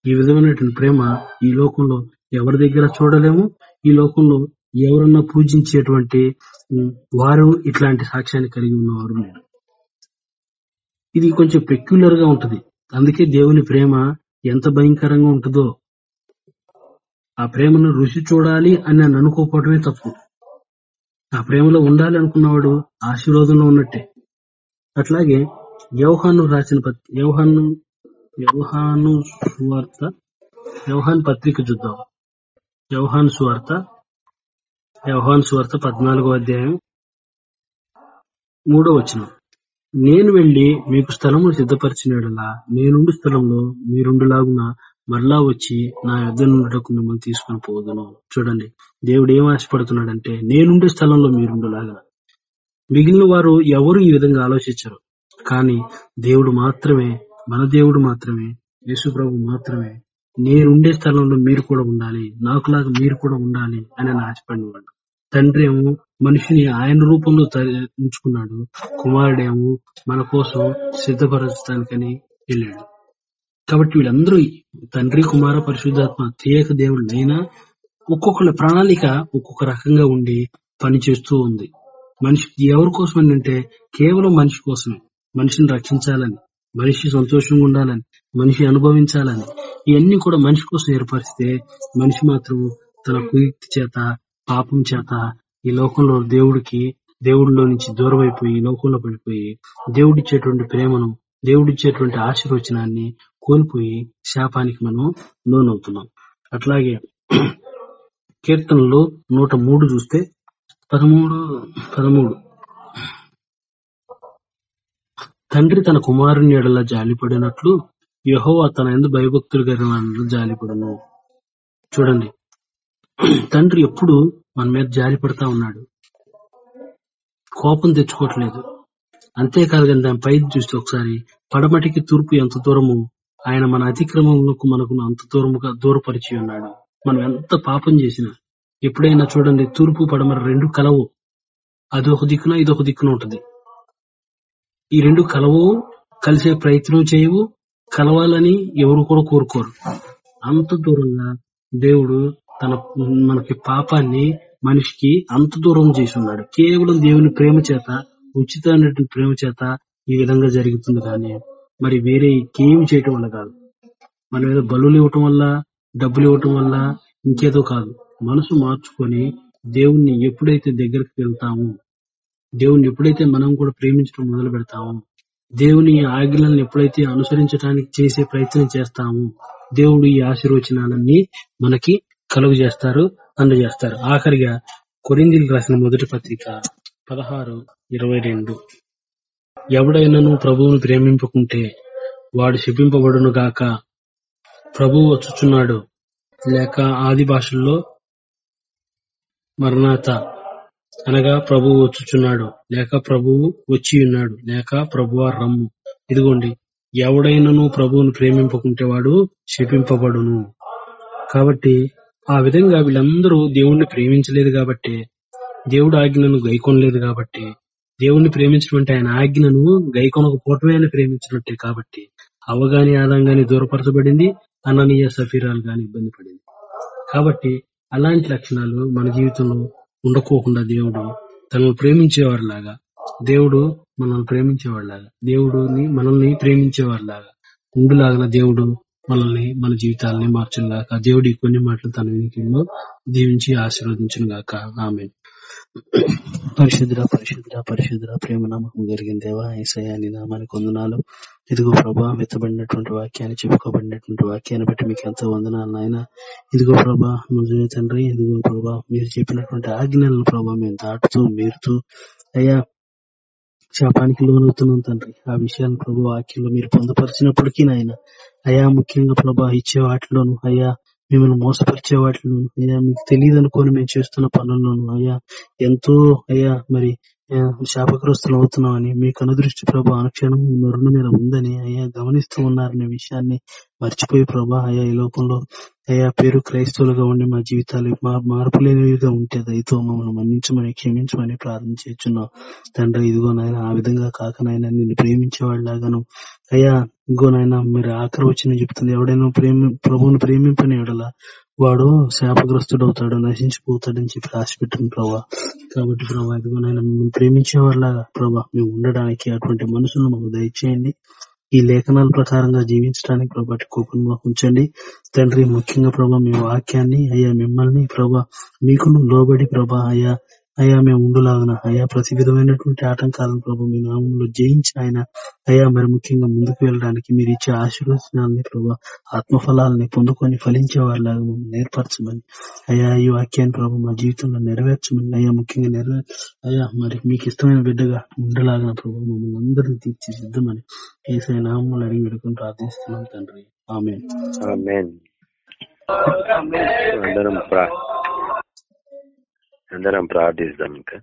ఈ విధమైనటువంటి ప్రేమ ఈ లోకంలో ఎవరి దగ్గర చూడలేము? ఈ లోకంలో ఎవరన్నా పూజించేటువంటి వారు ఇట్లాంటి సాక్ష్యాన్ని కలిగి ఉన్నవారు లేరు. ఇది కొంచెం పెక్యులర్గా ఉంటది. అందుకే దేవుని ప్రేమ ఎంత భయంకరంగా ఉంటుందో ఆ ప్రేమను రుచి చూడాలి అని నన్ను అనుకోకపోవడమే తప్పు. ఆ ప్రేమలో ఉండాలి అనుకున్నవాడు ఆశీర్వాదంలో ఉన్నట్టే. అట్లాగే వ్యవహాను రాసిన పత్- వ్యవహాను సువార్త వ్యవహాన్ పత్రిక చూద్దాం. వ్యవహాన్ సువార్త వ్యవహాన్ సువార్త పద్నాలుగో అధ్యాయం మూడో వచనం. నేను వెళ్ళి మీకు స్థలము సిద్ధపరిచినడలా నేనుండు స్థలంలో మీరుండులాగున మరలా వచ్చి నా యుద్ధ నుండుటకు మిమ్మల్ని తీసుకుని పోదును. చూడండి దేవుడు ఏం ఆశపడుతున్నాడంటే నేనుండే స్థలంలో మీరుండులాగా మిగిలిన వారు ఎవరు ఈ విధంగా ఆలోచించరు? కానీ దేవుడు మాత్రమే మన దేవుడు మాత్రమే యేసు ప్రభు మాత్రమే. నేనుండే స్థలంలో మీరు కూడా ఉండాలి నాకులాగా మీరు కూడా ఉండాలి అని ఆయన ఆశపడినవాడు. తండ్రి ఏమో మనిషిని ఆయన రూపంలో ఉంచుకున్నాడు. కుమారుడేమో మన కోసం సిద్ధపరచడానికని వెళ్ళాడు. కాబట్టి వీళ్ళందరూ తండ్రి కుమార పరిశుద్ధాత్మ త్రియేక దేవుళ్ళైనా ఒక్కొక్కళ్ళ ప్రణాళిక ఒక్కొక్క రకంగా ఉండి పని చేస్తూ ఉంది. మనిషి ఎవరి కోసం అంటే కేవలం మనిషి కోసమే. మనిషిని రక్షించాలని మనిషి సంతోషంగా ఉండాలని మనిషి అనుభవించాలని ఇవన్నీ కూడా మనిషి కోసం ఏర్పరిస్తే మనిషి మాత్రం తన కుయుక్తి చేత పాపం చేత ఈ లోకంలో దేవుడికి దేవుడిలో నుంచి దూరం అయిపోయి లోకంలో పడిపోయి దేవుడిచ్చేటువంటి ప్రేమను దేవుడిచ్చేటువంటి ఆశీర్వచనాన్ని కోల్పోయి శాపానికి మనం లోనవుతున్నాం. అట్లాగే కీర్తనలు నూట మూడు చూస్తే పదమూడు పదమూడు. తండ్రి తన కుమారుని ఎడల జాలిపడినట్లు యెహోవా తన ఎందు భయభక్తులు కలిగిన వారిని జాలిపడును. చూడండి. తండ్రి ఎప్పుడు మన మీద జాలి పడతా ఉన్నాడు. కోపం తెచ్చుకోవట్లేదు. అంతేకాదు కానీ దాని పై చూస్తే ఒకసారి పడమటికి తూర్పు ఎంత దూరము ఆయన మన అతిక్రమములకు మనకు అంత దూరముగా దూరపరిచి ఉన్నాడు. మనం ఎంత పాపం చేసినా ఎప్పుడైనా చూడండి తూర్పు పడమర రెండు కలవు. అదొక దిక్కున ఇది ఒక దిక్కున ఉంటది. ఈ రెండు కలవు కలిసే ప్రయత్నం చేయవు కలవాలని ఎవరు కూడా కోరుకోరు. అంత దూరంగా దేవుడు తన మనకి పాపాన్ని మనిషికి అంత దూరం చేసి ఉన్నాడు కేవలం దేవుని ప్రేమ చేత ఉచితమైనటువంటి ప్రేమ చేత ఈ విధంగా జరుగుతుంది కానీ మరి వేరే ఇంకేం చేయటం వల్ల కాదు. మనం ఏదో బలులు ఇవ్వటం వల్ల డబ్బులు ఇవ్వటం వల్ల ఇంకేదో కాదు. మనసు మార్చుకొని దేవుణ్ణి ఎప్పుడైతే దగ్గరికి వెళ్తామో దేవుణ్ణి ఎప్పుడైతే మనం కూడా ప్రేమించడం మొదలు పెడతామో దేవుని ఆజ్ఞలను ఎప్పుడైతే అనుసరించడానికి చేసే ప్రయత్నం చేస్తామో దేవుడు ఈ ఆశీర్వచనాలన్నీ మనకి కలుగు చేస్తారు అందజేస్తారు. ఆఖరిగా కొరిందీలు రాసిన మొదటి పత్రిక పదహారు ఇరవై రెండు. ఎవడైనను ప్రభువును ప్రేమింపుకుంటే వాడు శిపింపబడును గాక ప్రభువు వచ్చుచున్నాడు లేక ఆది భాషల్లో మరణాత అనగా ప్రభువు వచ్చుచున్నాడు లేక ప్రభువు వచ్చి ఉన్నాడు లేక ప్రభువా రమ్ము. ఇదిగోండి ఎవడైనను ప్రభువును ప్రేమింపకుంటే వాడు శపింపబడును. కాబట్టి ఆ విధంగా వీళ్ళందరూ దేవుణ్ణి ప్రేమించలేదు కాబట్టి దేవుడు ఆజ్ఞను గైకొనలేదు కాబట్టి దేవుణ్ణి ప్రేమించడం అంటే ఆయన ఆజ్ఞను గైకొనకపోవటమే ఆయన ప్రేమించినట్టే కాబట్టి అవగాని ఆదంగాని దూరపరచబడింది అననీయ సఫీరాలు గాని ఇబ్బంది పడింది. కాబట్టి అలాంటి లక్షణాలు మన జీవితంలో ఉండకోకుండా దేవుడు తనను ప్రేమించేవారిలాగా దేవుడు మనల్ని ప్రేమించేవాడిలాగా దేవుడుని మనల్ని ప్రేమించేవారిలాగా ఉండులాగా దేవుడు మనల్ని మన జీవితాలని మార్చును గాక దేవుడి కొన్ని మాటలు తన వినికిలో దీవించి ఆశీర్వదించును గాక ఆమె పరిశుద్ర పరిశుద్ర పరిశుద్ర ప్రేమ నమ్మకం కలిగిన దేవా ఏసయ్య నీ నామానికి వందనాలు. ఇదిగో ప్రభా మెత్తబడినటువంటి వాక్యాన్ని చెప్పుకోబడినటువంటి వాక్యాన్ని బట్టి మీకు ఎంతో వందనాలు నాయన. ఇదిగో ప్రభా నిజమే తండ్రి ఇదిగో ప్రభా మీరు చెప్పినటువంటి ఆజ్ఞలను ప్రభా మేము దాటుతూ మీరుతూ అయ్యా శాపానికి లోనవుతున్నాం తండ్రి. ఆ విషయాలను ప్రభు వాక్యంలో మీరు పొందుపరిచినప్పటికీ నాయన అయా ముఖ్యంగా ప్రభా ఇచ్చే వాటిలోను అయ్యా మిమ్మల్ని మోసపరిచే వాటిని అయ్యా మీకు తెలియదు అనుకోని మేము చేస్తున్న పనులను అయ్యా ఎంతో అయ్యా మరి శాపగ్రస్తులు అవుతున్నామని మీ కనుదృష్టి ప్రభా అనుక్షణం నరుని మీద ఉందని అయ్యా గమనిస్తూ ఉన్నారనే విషయాన్ని మర్చిపోయి ప్రభా అయ్యా ఈ లోకంలో అయ్యా పేరు క్రైస్తవులుగా ఉండి మా జీవితాలు మా- మార్పు లేనివిగా ఉంటే దయతో మమ్మల్ని మన్నించమని క్షమించమని ప్రార్థన చేస్తున్నాం. తండ్రి ఇదిగో నాయన ఆ విధంగా కాక నాయన నిన్ను ప్రేమించేవాళ్ళలాగాను అయ్యా ఇదిగో నాయన మీరు ఆఖరి వచ్చిన చెప్తుంది ఎవడైనా ప్రేమి ప్రభువును ప్రేమింపని ఎడలా వాడు శాపగ్రస్తుడవుతాడు నశించిపోతాడని చెప్పి రాసిపెట్టిన ప్రభా కాబట్టి ప్రభా ఇదిగో నాయన మిమ్మల్ని ప్రేమించేవాళ్ళలాగా ప్రభా మేము ఉండడానికి అటువంటి మనుషులను మాకు దయచేయండి. ఈ లేఖనాల ప్రకారంగా జీవించడానికి ప్రభా కోపం మాకు ఉంచండి తండ్రి ముఖ్యంగా ప్రభా మీ వాక్యాన్ని అయ్యా మిమ్మల్ని ప్రభా మీకును లోబడి ప్రభా అయ్యా అయ్యా మేము ఉండులాగన. అయ్యా ప్రతి విధమైనటువంటి ఆటంకాలను ప్రభు మీ నామంలో జయించి ఆయన అయ్యా మరి ముఖ్యంగా ముందుకు వెళ్ళడానికి మీరు ఇచ్చే ఆశీర్వచనాలని ప్రభు ఆత్మఫలాలని పొందుకొని ఫలించే వాళ్ళలాగా మమ్మల్ని నేర్పరచమని అయ్యా ఈ వాక్యాన్ని ప్రభు మా జీవితంలో నెరవేర్చమని అయ్యా ముఖ్యంగా నెరవేర్ అయ్యా మరి మీకు ఇష్టమైన బిడ్డగా ఉండలాగా ప్రభు మమ్మల్ని అందరినీ తీర్చిదిద్దమని ఏసై నామములు అడిగి పెడుకుని ప్రార్థిస్తున్నాం తండ్రి. ఆమె అందరం ప్రా అందరం ప్రార్థిస్తాం ఇంకా.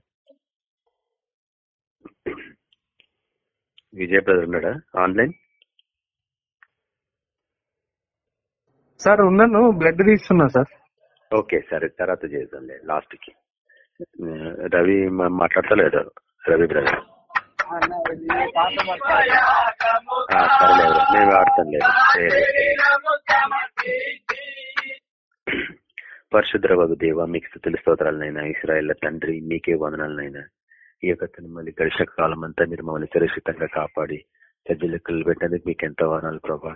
విజయ్ బ్రదర్ ఉన్నాడా? ఆన్లైన్? సార్ ఉన్నాను. బ్లడ్ తీస్తున్నా సార్. ఓకే సరే. తర్వాత చేద్దాంలే లాస్ట్కి రవి మా- మాట్లాడతలేడు. రవి బ్రదర్. ఆ, సరేలే నేను వాడతాను లేదు పరిశుద్ర వగు దేవ మీకు స్థుతుల స్తోత్రాలనైనా ఇస్రాయేల్ తండ్రి మీకే వందనాలనైనా ఈ యొక్క మళ్ళీ గడిచిన కాలం అంతా మీరు మమ్మల్ని సురక్షితంగా కాపాడి సజ్జలెక్కలు పెట్టేందుకు మీకు ఎంతో వనాలు ప్రభా.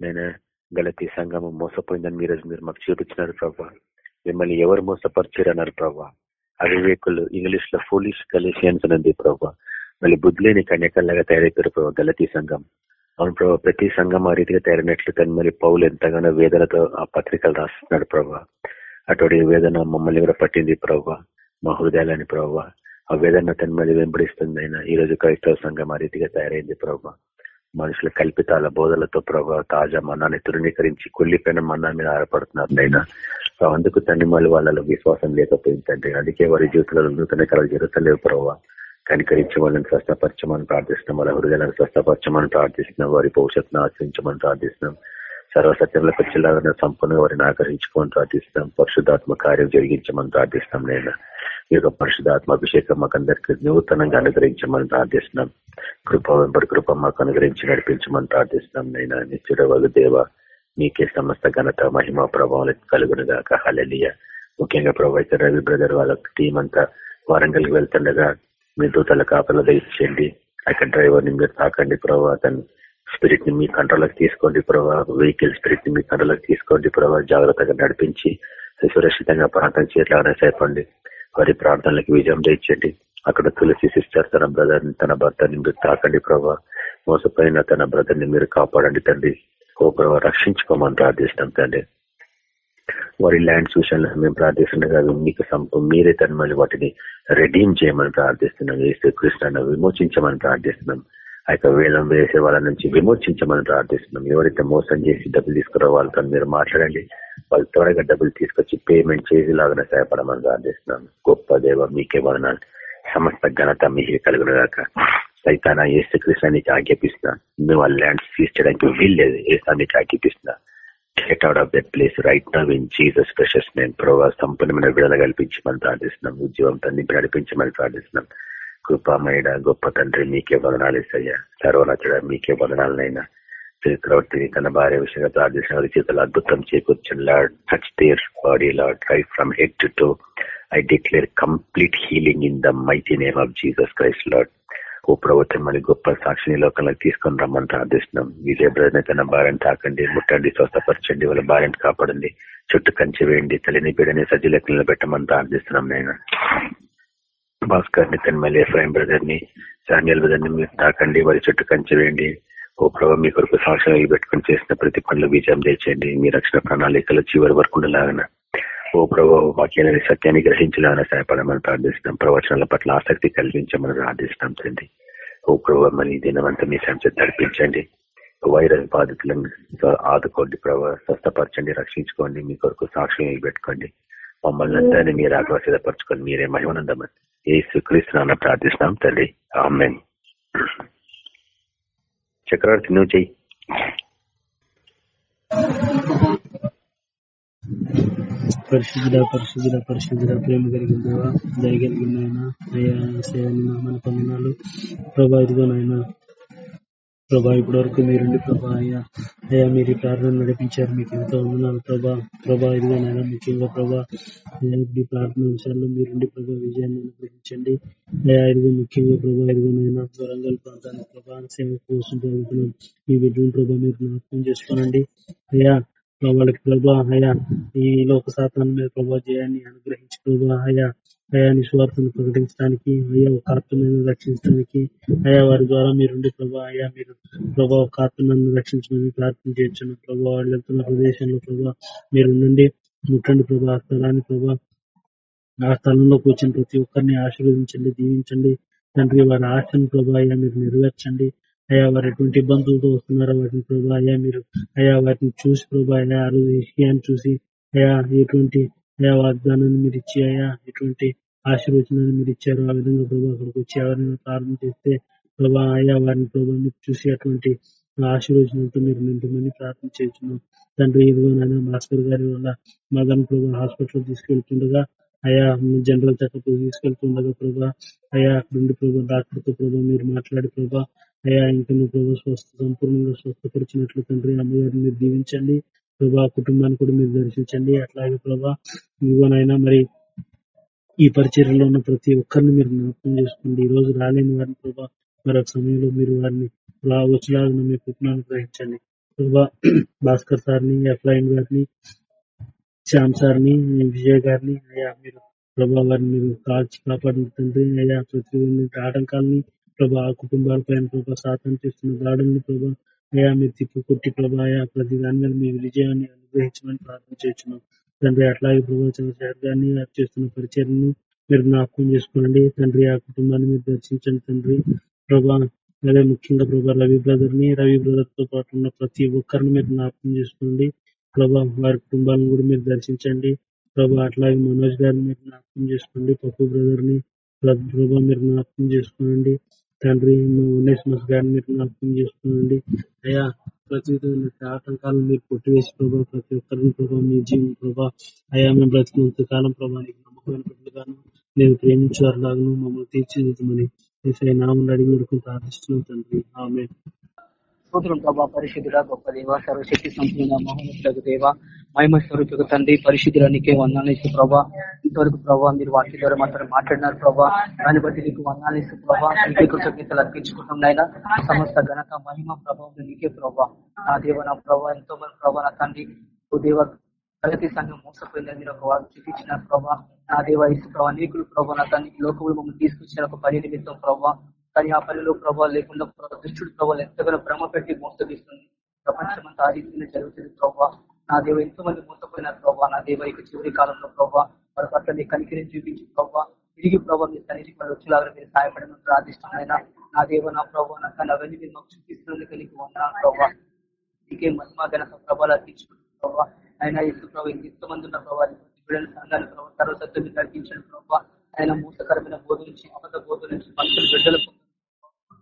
నేను గలతీ సంఘము మోసపోయిందని మీరు మీరు మాకు చూపించినారు ప్రభా. మిమ్మల్ని ఎవరు మోసపరిచారు అన్నారు ప్రభా. అవివేకులు ఇంగ్లీష్లో ఫోలిష్ గలేషియన్స్ అనేది ప్రభా. మళ్ళీ బుద్ధులేని కన్యకల్లాగా తయారైపోయారు ప్రభా గలతీ సంఘం. అవును ప్రభా ప్రతి సంఘం ఆ రీతిగా తయారైనట్లు కానీ మరి పౌలు ఎంతగానో వేదనతో ఆ పత్రికలు రాస్తున్నాడు ప్రభా. అటువంటి వేదన మమ్మల్ని కూడా పట్టింది ప్రభా మా హృదయాలని ప్రవ్వ. ఆ వేదన తన మళ్ళీ వెంబడిస్తుంది అయినా ఈ రోజు క్రైస్తవ సంఘం ఆ రీతిగా తయారైంది ప్రవ్వ. మనుషుల కల్పితాల బోధలతో ప్రభావ తాజా మన్నాన్ని తృణీకరించి కుళ్ళిపోయిన మన్నా మీద ఆధారపడుతున్నారు నైనా అందుకు తండ్రి మళ్ళీ వాళ్ళలో విశ్వాసం లేకపోయింది తండ్రి. అందుకే వారి జీవితంలో నూతన కళలు జరుగుతలేవు ప్రభావ కనికరించి వాళ్ళని స్వస్థపరచమని ప్రార్థిస్తున్నాం వాళ్ళ హృదయాలను స్వస్థపరచమని ప్రార్థిస్తున్నాం వారి భవిష్యత్తును ఆశ్రయించమని ప్రార్థిస్తున్నాం. సర్వసత్యంలో పిచ్చిలాగా సంపూర్ణంగా వారిని ఆకర్షించుకోమని ప్రార్థిస్తున్నాం పరిశుద్ధాత్మ కార్యం జరిగించమని ప్రార్థిస్తున్నాం నేను ఈ యొక్క పరిశుధాత్మ అభిషేకం మాకు అందరికీ నూతనంగా అనుగ్రహించమని ప్రార్థిస్తున్నాం కృప వెంబడి కృప మాకు అనుగ్రహించి నడిపించమని ప్రార్థిస్తున్నాం నేను నిత్యుడవగు దేవ మీకే సమస్త ఘనత మహిమ ప్రభావం కలుగునుగా హలలియ ముఖ్యంగా ప్రభావిత రవి బ్రదర్ వాళ్ళ టీం అంతా వరంగల్కి వెళ్తుండగా మీ దూతల కాపల దయచేయండి. అక్కడ డ్రైవర్ని మీరు తాకండి ప్రభావ అతను స్పిరిట్ని మీ కంట్రోల్లోకి తీసుకోండి ప్రభావ వెహికల్ స్పిరిట్ని మీ కంట్రోల్లోకి తీసుకోండి ప్రభావ జాగ్రత్తగా నడిపించి సురక్షితంగా ప్రాంతం చేయాలని సేపండి వారి ప్రార్థనలకు విజయం తెచ్చండి. అక్కడ తులసి సిస్టర్ తన బ్రదర్ తన భర్తని మీరు తాకండి ప్రభావ మోసపోయిన తన బ్రదర్ని మీరు కాపాడండి తండ్రి. ఓ ప్రభావ రక్షించుకోమని ప్రార్థిస్తాం తండ్రి. వారి ల్యాండ్స్ విషయంలో మేము ప్రార్థిస్తుండగా మీకు సంప మీరే తన మళ్ళీ వాటిని రెడీమ్ చేయమని ప్రార్థిస్తున్నాం. ఏసు కృష్ణ విమోచించమని ప్రార్థిస్తున్నాం. ఆ యొక్క వేలం వేసే వాళ్ళ నుంచి విమోచించమని ప్రార్థిస్తున్నాం. ఎవరైతే మోసం చేసి డబ్బులు తీసుకురా వాళ్ళతో మీరు మాట్లాడండి. వాళ్ళు త్వరగా డబ్బులు తీసుకొచ్చి పేమెంట్ చేసి చేసేలాగా సహాయపడమని ప్రార్థిస్తున్నాం. గొప్ప దేవ మీకే వదనాలు. సమస్త ఘనత మీకే కలుగునగాక. సైతాన ఏసు కృష్ణానికి ఆజ్ఞాపిస్తున్నా. నువ్వు వాళ్ళ ల్యాండ్స్ సీజ్ చేయడానికి వీల్లేదు. ఏసానికి ఆజ్ఞాపిస్తున్నా. Get out of that place right now in Jesus precious నేను ప్రభావ సంపూర్ణమైన విడుదల కల్పించమని ప్రార్థిస్తున్నాం. ఉద్యోగంతో నింపి నడిపించమని ప్రార్థిస్తున్నాం. కృపామయుడ గొప్ప తండ్రి మీకే వదనాలు ఇస్తాయా సర్వనతుడ మీకే వదనాలనైనా చక్రవర్తిని తన భార్య విషయంగా ప్రార్థించిన వారి చేతులు అద్భుతం చేకూర్చండి Lord touch their body Lord right from head to toe I declare complete healing in the mighty name of Jesus Christ Lord ఓ ప్రభుత్వం మళ్ళీ గొప్ప సాక్షిని లోకంలో తీసుకొని రమ్మని ప్రార్థిస్తున్నాం. విజయ బ్రదర్ తన భార్యను తాకండి ముట్టండి స్వస్థపరచండి వాళ్ళ భార్యను కాపాడండి చుట్టూ కంచి వేయండి తల్లిని బిడని సజ్జలెక్కలను పెట్టమని ప్రార్థిస్తున్నాం నేను భాస్కర్ని తన ఎఫ్రాయిం బ్రదర్ని శాన్యల్ బ్రదర్ని మీరు తాకండి వారి చుట్టూ కంచివేయండి ఓ ప్రభావ మీ కొరకు సాక్ష్యం పెట్టుకుని చేసిన ప్రతి పనులు విజయం తెచ్చండి మీ రక్షణ ప్రణాళికలు చివరి వరకు ఉండలాగన. ఓ ప్రభావ వాక్యాన్ని సత్యాన్ని గ్రహించలాగా సహాయపడమని ప్రార్థిస్తున్నాం. ప్రవచనాల పట్ల ఆసక్తి కలిగించమని ప్రార్థిస్తున్నాం తండ్రి. ఓ ప్రభావ మరి దినమంతా మీ సంచ నడిపించండి. వైరస్ బాధితులను ఆదుకోండి ప్రభావ స్వస్థపరచండి రక్షించుకోండి. మీ కొరకు సాక్ష్యం పెట్టుకోండి. మమ్మల్ని అందరినీ మీరు ఆగ్రహపరచుకొని మీరే మహిమనందమని ఏ స్వీకరిస్తున్నాను ప్రార్థిస్తున్నాం తల్లి ఆమెన్ చక్రవర్తి నువ్వు చెయ్యి పరిశుద్ధుడ పరిశుద్ధుడ పరిశుద్ధుడ ప్రేమ కలిగిన దేవా దయగలిగిన ఆయన అయ్యా సేవని నామని పొందనాలు ప్రభా ఇదిగో నాయన ప్రభా ఇప్పటి వరకు మీరుండి ప్రభా అయ్యా అయ్యా మీరు ఈ ప్రార్థన నడిపించారు మీకు ఎంతో వందనాలు ప్రభా. ప్రభా ఇదిగో నాయన ముఖ్యంగా ప్రభా ఇప్పుడు ఈ ప్రార్థన విషయాల్లో మీరుండి ప్రభా విజయాన్ని అనుగ్రహించండి. అయ్యా ఇదిగో ముఖ్యంగా ప్రభా ఇదిగో నాయన వరంగల్ ప్రాంతానికి ప్రభా సేవ కోసం జరుగుతున్నాం మీ బిడ్డను ప్రభా మీరు జ్ఞాపకం చేసుకోనండి. అయ్యా వాళ్ళకి ప్రభా అయా ఈ లోక శాతాన్ని మీద ప్రభా జయాన్ని అనుగ్రహించి ప్రభా అయా అయా నిస్వార్థను ప్రకటించడానికి అయ్యా ఒక ఆత్మను రక్షించడానికి అయా వారి ద్వారా మీరుండి ప్రభా అయా మీరు ప్రభా ఒక ఆత్మను రక్షించమని ప్రార్థన చేయొచ్చును ప్రభా వాళ్ళు వెళ్తున్న ప్రదేశంలో ప్రభా మీరు నుండి ముట్టండి ప్రభా ఆ స్థలాన్ని ప్రభా ఆ స్థలంలో కూర్చుని ప్రతి ఒక్కరిని ఆశీర్వదించండి దీవించండి. తండ్రి వారి ఆశను ప్రభా అయ్యా మీరు నెరవేర్చండి. అయా వారు ఎటువంటి ఇబ్బందులతో వస్తున్నారో వాటిని ప్రభా అయ్యా మీరు అయా వాటిని చూసి ప్రభా అయ్యా ఆ రోజు విషయాన్ని చూసి అయా ఎటువంటి అయా వాగ్దానాన్ని మీరు ఇచ్చి అయ్యా ఎటువంటి ఆశీర్వచనాన్ని మీరు ఇచ్చారు. ఆ విధంగా ప్రభా అక్కడికి వచ్చి ఎవరైనా ప్రారంభం చేస్తే ప్రభా ఆయా వారిని ప్రభా మీరు చూసి అటువంటి ఆశీర్వచనంతో మీరు నింపమని ప్రార్థన చేస్తున్నాం. తండ్రి ఇదిగోనైనా భాస్కర్ గారి వల్ల మదన్ ప్రభా హాస్పిటల్ తీసుకెళ్తుండగా అయా జనరల్ చెకప్ తీసుకెళ్తుండగా ప్రభా అయా అక్కడ ఉండి ప్రభా డాక్టర్తో మీరు మాట్లాడి ప్రభా అయా ఇంకా నువ్వు స్వస్థ సంపూర్ణంగా స్వస్థపరిచినట్లు తండ్రి అమ్మగారిని మీరు దీవించండి. ప్రభా కుటుంబాన్ని కూడా మీరు దర్శించండి. అట్లాగే ప్రభా ఇదిగోనైనా మరి ఈ పరిచర్యలో ఉన్న ప్రతి ఒక్కరిని మీరు జ్ఞాపకం చేసుకోండి. ఈ రోజు రాలేని వారిని ప్రభా మరొక సమయంలో మీరు వారిని వచ్చేలాగా మీ కుటుంబాన్ని గ్రహించండి ప్రభా భాస్కర్ సార్ని ఎఫ్లైన్ గారిని శ్యామ్ సార్ని విజయ్ గారిని అయ్యా మీరు ప్రభా వారిని మీరు కాల్చి కాపాడిన తండ్రి. అయ్యా ప్రతి ఆటంకాలని ప్రభా ఆ కుటుంబాల పైన ప్రభా సాధన చేస్తున్న దాడుల్ని ప్రభా అయ్యా మీరు తిప్పి కొట్టి ప్రభా అయా ప్రతి దాని మీద మీ విజయాన్ని అనుగ్రహించమని ప్రార్థన చేస్తున్నాం. తండ్రి అట్లాగే ప్రభా గారిని చేస్తున్న పరిచయను మీరు జ్ఞాపకం చేసుకోండి తండ్రి ఆ కుటుంబాన్ని మీరు దర్శించండి తండ్రి. ప్రభా అదే ముఖ్యంగా ప్రభా రవి బ్రదర్ని రవి బ్రదర్తో పాటు ఉన్న ప్రతి ఒక్కరిని మీరు జ్ఞాపకం చేసుకోండి. ప్రభా వారి కుటుంబాలను కూడా మీరు దర్శించండి. ప్రభా అట్లాగే మనోజ్ గారిని మీరు జ్ఞాపకం చేసుకోండి. పప్పు బ్రదర్ని ప్రభా మీరు జ్ఞాపకం చేసుకోండి తండ్రి ఉన్నేశ్మస్ గారిని మీరు జ్ఞాపకం చేసుకోండి అయ్యా ప్రతి విధమైన ఆటంకాలను మీరు కొట్టివేసి ప్రభావ ప్రతి ఒక్కరిని ప్రభా మీ జీవన ప్రభావ అయ్యా మేము బ్రతికినంత కాలం ప్రభా నీకు నమ్మకమైన బిడ్డలుగాను నేను ప్రేమించేవారిలాగాను మమ్మల్ని తీర్చిదిద్దమని నామని అడిగి వేడుకుని ప్రార్థిస్తున్నాం తండ్రి. ఆమె స్తోత్రం ప్రభా పరిశుద్ధుడ గొప్ప దేవ సర్వశక్తి సంపూర్ణ మహోన్నతులకు దేవ మహిమ స్వరూపకు తండ్రి పరిశుద్ధుల నీకే వందాలు ప్రభా ఇంతవరకు ప్రభావ మీరు వాటి ద్వారా మాత్రం మాట్లాడినారు ప్రభావ దాన్ని బట్టి నీకు వందాలు ఇస్తూ ప్రభావ నీకే కృతజ్ఞతలు అర్పించుకుంటాం నాయన. సమస్త ఘనత మహిమ ప్రభావం నీకే ప్రభావ నా దేవ నా ప్రభావ ఎంతో మంది ప్రభావ నా తండ్రి. దేవ ప్రగతి సంఘం మోసపోయిందని మీరు ఒక వారు చూపించిన ప్రభావ నా దేవ ఇసు ప్రభావ నీకులు ప్రభావ నా తండ్రి. లోకములు మమ్మల్ని తీసుకొచ్చిన ఒక పని నిమిత్తం ప్రభావ కానీ ఆ పనిలో ప్రభావ లేకుండా దుష్టుడు ప్రభావం ఎంతగానో భ్రమ పెట్టి మోసగిస్తుంది. ప్రపంచమంతా ఆ రీతిలో జరుగుతుంది ప్రభావ నా దేవ ఎంతో మంది మోసపోయినారు ప్రభావ నా దేవ ఇక చివరి కాలంలో ప్రభావ వాళ్ళ పట్ల మీ కనికిరిని చూపించి ప్రభావ తిరిగి ప్రభావ మీ సన్నిధికి వాళ్ళు వచ్చేలాగా మీరు సహాయపడమని ప్రార్థిష్టమైన నా దేవ నా ప్రభావ నా కానీ అవన్నీ మీరు మాకు చూపిస్తున్నందుకు కలిగి ఉన్నాను ప్రభావ నీకే మహిమా ఘనత ప్రభావాలు అర్పించుకుంటున్నాను ప్రభావ ఆయన ఇసు ప్రభావ ఎంతో మంది ఉన్న ప్రభావ బిడ్డల సంఘాలు ప్రభావ సర్వసత్వం మీరు నడిపించండి ప్రభావ ఆయన మూసకరమైన బోధ నుంచి అబద్ధ బోధ నుంచి మనుషులు బిడ్డలు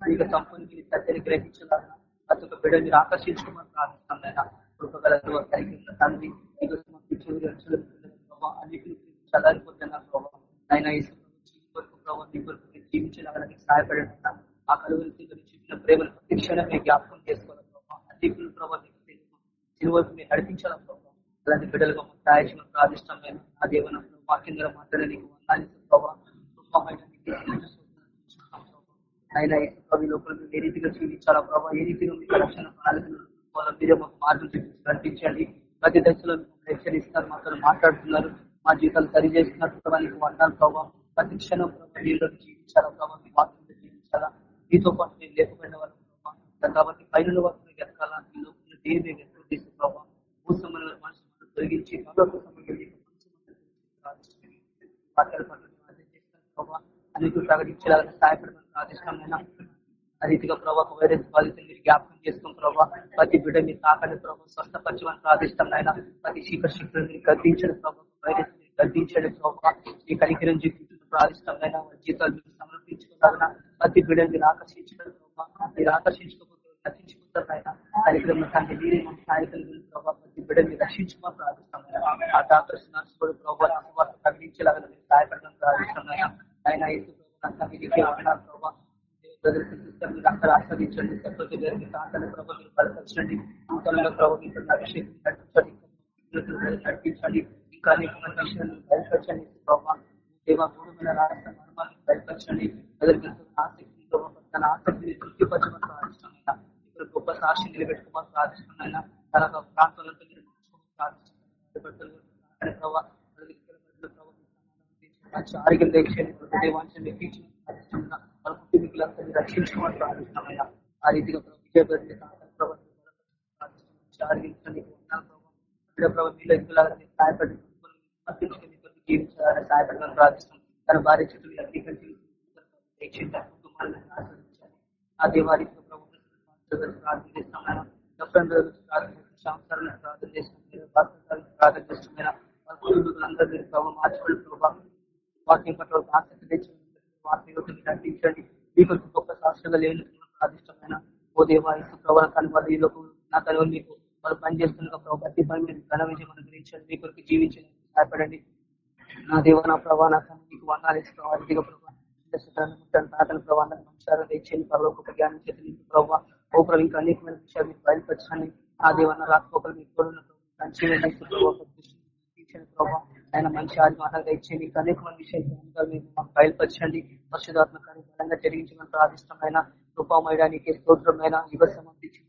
మీకు సంపూర్ణకి సత్యాన్ని గ్రహించాలన్నా ప్రతి ఒక్క బిడ్డ మీరు ఆకర్షించుకోమని ప్రార్థిస్తున్నాను కృపగల తండ్రి మీకు సమర్పించే అంశాలు చదవకపోతున్నారు ప్రభావ ఆయన ఈ వరకు ప్రభావ మీ కొరకు మీరు జీవించడానికి నీకు ఆ చూపిన ప్రేమను మీరు జ్ఞాపకం చేసుకోవాలి ప్రభావ ప్రభావ మీరు నడిపించాలి ప్రభావ అలాంటి బిడ్డలుగా మాకు ఆ దేవన మాట్లాడే నీకు వందాలి ప్రభావ ఆయన ఏ రీతిగా జీవించాలా ప్రభావ ఏ రీతిగా మీ రక్షణ ప్రణాళికలు మీరే మాకు మార్గం చూపించి నడిపించండి ప్రతి దశలో హెచ్చరిస్తారు మాతో మాట్లాడుతున్నారు మా జీవితాలు సరి చేస్తున్నారు. ప్రభావానికి వందాలు ప్రభావ. ప్రతి క్షణం ప్రభావ మీలో జీవించాలా ప్రభావ మీ వాక్యంలో జీవించాలా మీతో పాటు నేను లేకపోయిన వాళ్ళు కాబట్టి పైన వాటిని వెతకాలా? మీ లోపల దేని మీద వెతుకు తీసు ప్రభావ? భూసమైన తొలగించి మరొక సమయం ప్రకటించేలాగా సహాయపడమని ప్రార్థిష్టమైన ఆ రీతిగా ప్రభావ వైరస్ బాధితులు మీరు జ్ఞాపకం చేసుకోండి ప్రభావ ప్రతి బిడ్డ మీరు తాకండి ప్రభావ స్వస్థపరచమని ప్రార్థిస్తాం నాయన. ప్రతి శీకర శిక్షణ మీరు గద్దించండి ప్రభావ వైరస్ మీరు గద్దించండి ప్రభావ మీ కనికరం చూపించడం ప్రార్థిస్తాం నాయన. జీతాలు మీరు సమర్పించుకున్నారన ప్రతి బిడ్డ మీరు ఆకర్షించడం ప్రభావ మీరు ఆకర్షించుకోకపోతే రక్షించుకుంటారు ఆయన కార్యక్రమం తండ్రి మీరే మన సహాయకులు ప్రభావ ప్రతి బిడ్డ మీరు రక్షించుకోమని ప్రార్థిస్తాం ఆ డాక్టర్స్ నర్స్ కూడా ప్రభావ ప్రకటించేలాగా మీరు సహాయపడడం ప్రార్థిస్తాం ఆయన అక్కడ ఆస్వాదించండి ప్రతి గారికి ప్రాంతాన్ని ప్రభావ మీరు బలపరచండి నూతనంగా ప్రభావ మీరు అభిషేకం నడిపించండి నడిపించండి ఇంకా బయలుపరచండి ప్రభావ దేవ రాష్ట్ర బయలుపరచండి ఆసక్తి తన ఆసక్తిని తృప్తిపరచమని ఇక్కడ గొప్ప సాక్షి నిలబెట్టుకోమని తన ప్రభావ మంచి ఆరోగ్యం దేవాంశం కుటుంబీకులంతా మీరు రక్షించుకోమని ప్రార్థిస్తున్నామయ్యా ఆ రీతిగా విజయపడి ఆరోగించండి ప్రభావ మీలో ఎక్కువలాగా సహాయపడి జీవించాలని సహాయపడమని ప్రార్థిస్తాం తన భార్య చుట్టూ కుటుంబాలను ఆశ్రయించాలి ఆ దేవారికి ప్రార్థన చేస్తున్నాను ప్రార్థన చేస్తున్నాను ప్రార్థన చేస్తున్నాను వాళ్ళ కుటుంబీకులందరూ ప్రభావ మార్చుకోండి ప్రభావం వాక్యం పట్ల ఆసక్తి తెచ్చి వాక్యం నటించండి మీకు గొప్ప సాక్షిగా లేని ప్రాదిష్టమైన ఓ దేవాయసు ప్రభావ కనుమలు ఈ లోకం నా కనుగోలు మీకు వాళ్ళు పనిచేస్తున్న ప్రభావ ప్రతి పని మీరు ఘన విజయం అనుగ్రహించండి మీ కొరకు జీవించండి సహాయపడండి. నా దేవ నా ప్రభావ నా కన్ను మీకు వందాలేసి ఇస్తున్నాం. అధిక ప్రభావ తాతల ప్రభావాలను మంచారు తెచ్చండి పరలోక జ్ఞానం చేతి ప్రభావ ఓ ప్రభు ఇంకా అనేకమైన విషయాలు మీకు బయలుపరచండి. నా దేవన్న రాకపోకలు మీకు తోడున్న ప్రభావ ప్రభావ ఆయన మంచి ఆత్మహత్య ఇచ్చేయండి ఇంకా అనేక మంది విషయాలు మీరు మాకు బయలుపరచండి. పరిశుధాత్మ కార్యం బలంగా జరిగించమని ప్రార్థిష్టమైన రూపమయడానికి స్తోత్రమైన యువ సమర్పించి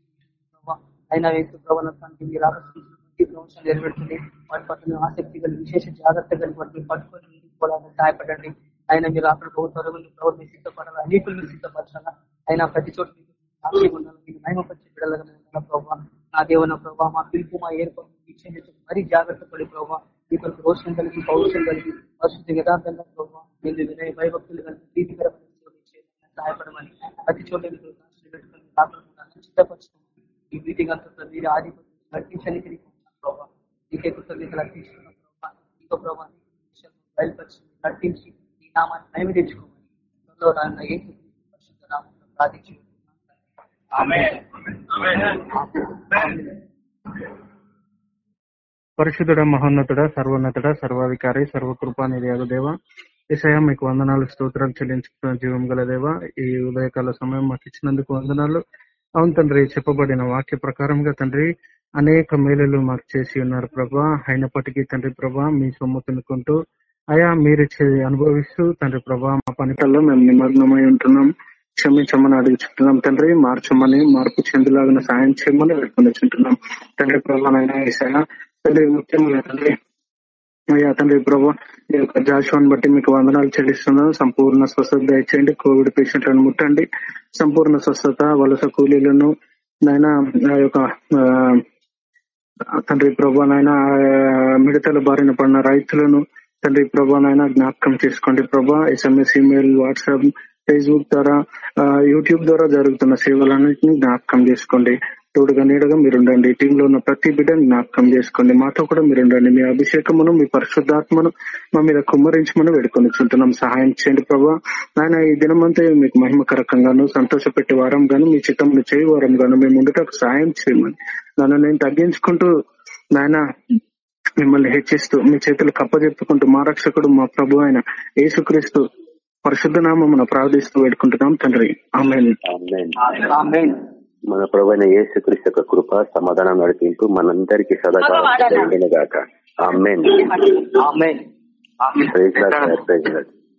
అయినా వేసు ప్రవణానికి మీరు ఆకర్షించిన ప్రమోషన్ నెరవేరుతుంది వాటి పట్ల మేము ఆసక్తి కలిగి విశేష జాగ్రత్త కలిగి వాటిని పట్టుకొని ముందుకు సహాయపడండి. ఆయన మీరు అక్కడ ప్రభుత్వం ప్రభు మీరు సిద్ధపడాలి? అనేకులు మీరు సిద్ధపరచాలా? అయినా ప్రతి చోట మీకు ఉండాలి? మీకు మహిమపరిచే బిడ్డలుగా మేము ఉండాలి ప్రభావ నా దేవున ప్రభావ మా పిలుపు మా ఏర్పాటు ఇచ్చేందుకు మరీ జాగ్రత్త పడి ప్రభావ మీ కొరకు రోషం కలిగి పౌరుషం కలిగి పరిశుద్ధ యథార్థంగా ప్రభావ మీరు వినయ భయభక్తులు కలిగి ప్రీతికరమైన సహాయపడమని ప్రతి చోట మీకు సాక్షి పెట్టుకొని కాకుండా సిద్ధపరచుకోమని ఈ మీటింగ్ అంతా మీరు ఆధిపత్యం నటించని తిరిగి ప్రభావ నీకే కృతజ్ఞతలు అర్పించుకున్న ప్రభావ ఇంకో ప్రభావ బయలుపరిచి నటించి ఈ నామాన్ని నయమి తెచ్చుకోమని త్వరలో రాన్న ఏసు పరిశుద్ధ నామంలో ప్రార్థించి పరిశుద్ధుడ మహోన్నతుడ సర్వోన్నతుడ సర్వాధికారి సర్వకృపా నిర్యాగు దేవ. ఇసయ మీకు వందనాలు స్తోత్రాలు చెల్లించుకున్న జీవం గల దేవ. ఈ ఉదయకాల సమయం మాకు ఇచ్చినందుకు వందనాలు. అవును తండ్రి చెప్పబడిన వాక్య ప్రకారంగా తండ్రి అనేక మేలులు మాకు చేసి ఉన్నారు ప్రభా. అయినప్పటికీ తండ్రి ప్రభా మీ సొమ్ము తినుకుంటూ అయా మీరు చే- అనుభవిస్తూ తండ్రి ప్రభా మా పనికల్లో మేము నిమగ్నమై ఉంటున్నాం. క్షమించమని అడుగుచుంటున్నాం తండ్రి. మార్చమని మార్పు చెందులాగిన సాయం చేయమని వేడుకొనిచుంటున్నాం. తండ్రి ప్రభా నైనా తండ్రి ముఖ్యంగా తండ్రి అయ్యా తండ్రి ప్రభు ఈ యొక్క జాషువాన్ని బట్టి మీకు వందనాలు చెల్లిస్తున్నాను. సంపూర్ణ స్వస్థత దయచేయండి. కోవిడ్ పేషెంట్లను ముట్టండి. సంపూర్ణ స్వస్థత వలస కూలీలను నైనా ఆ యొక్క ఆ, తండ్రి ప్రభు నాయన మిడతల బారిన పడిన రైతులను తండ్రి ప్రభా నాయన జ్ఞాపకం చేసుకోండి ప్రభా. ఎస్ఎంఎస్ ఈమెయిల్ వాట్సాప్ ఫేస్బుక్ ద్వారా యూట్యూబ్ ద్వారా జరుగుతున్న సేవలన్నింటినీ జ్ఞాపకం చేసుకోండి. తోడుగా నీడగా మీరు ఉండండి టీంలో ఉన్న ప్రతి బిడ్డను జ్ఞాపకం చేసుకోండి. మాతో కూడా మీరు ఉండండి మీ అభిషేకమును మీ పరిశుద్ధాత్మను మా మీద కుమ్మరించమని వేడుకొని చుంటున్నాం సహాయం చేయండి ప్రభా. నాయన ఈ దినమంతా మీకు మహిమకరకంగాను సంతోషపెట్టే వారం గాను మీ చిత్తమును చేయి వారం గాను మేము ఉండటకు సహాయం చేయమని. నన్ను నేను తగ్గించుకుంటూ నాయన మిమ్మల్ని హెచ్చిస్తూ మీ చేతులు కప్పజెప్పుకుంటూ మా రక్షకుడు మా ప్రభు అయిన యేసుక్రీస్తు పరిశుద్ధ నామమున ప్రార్థిస్తూ వేడుకుంటున్నాం తండ్రి. ఆమెన్. ఆమేన్. మన ప్రభైన యేసుక్రీస్తు యొక్క కృప సమాధానం నడిపింపు మనందరికీ సదాకాలం గాక ఆమెన్.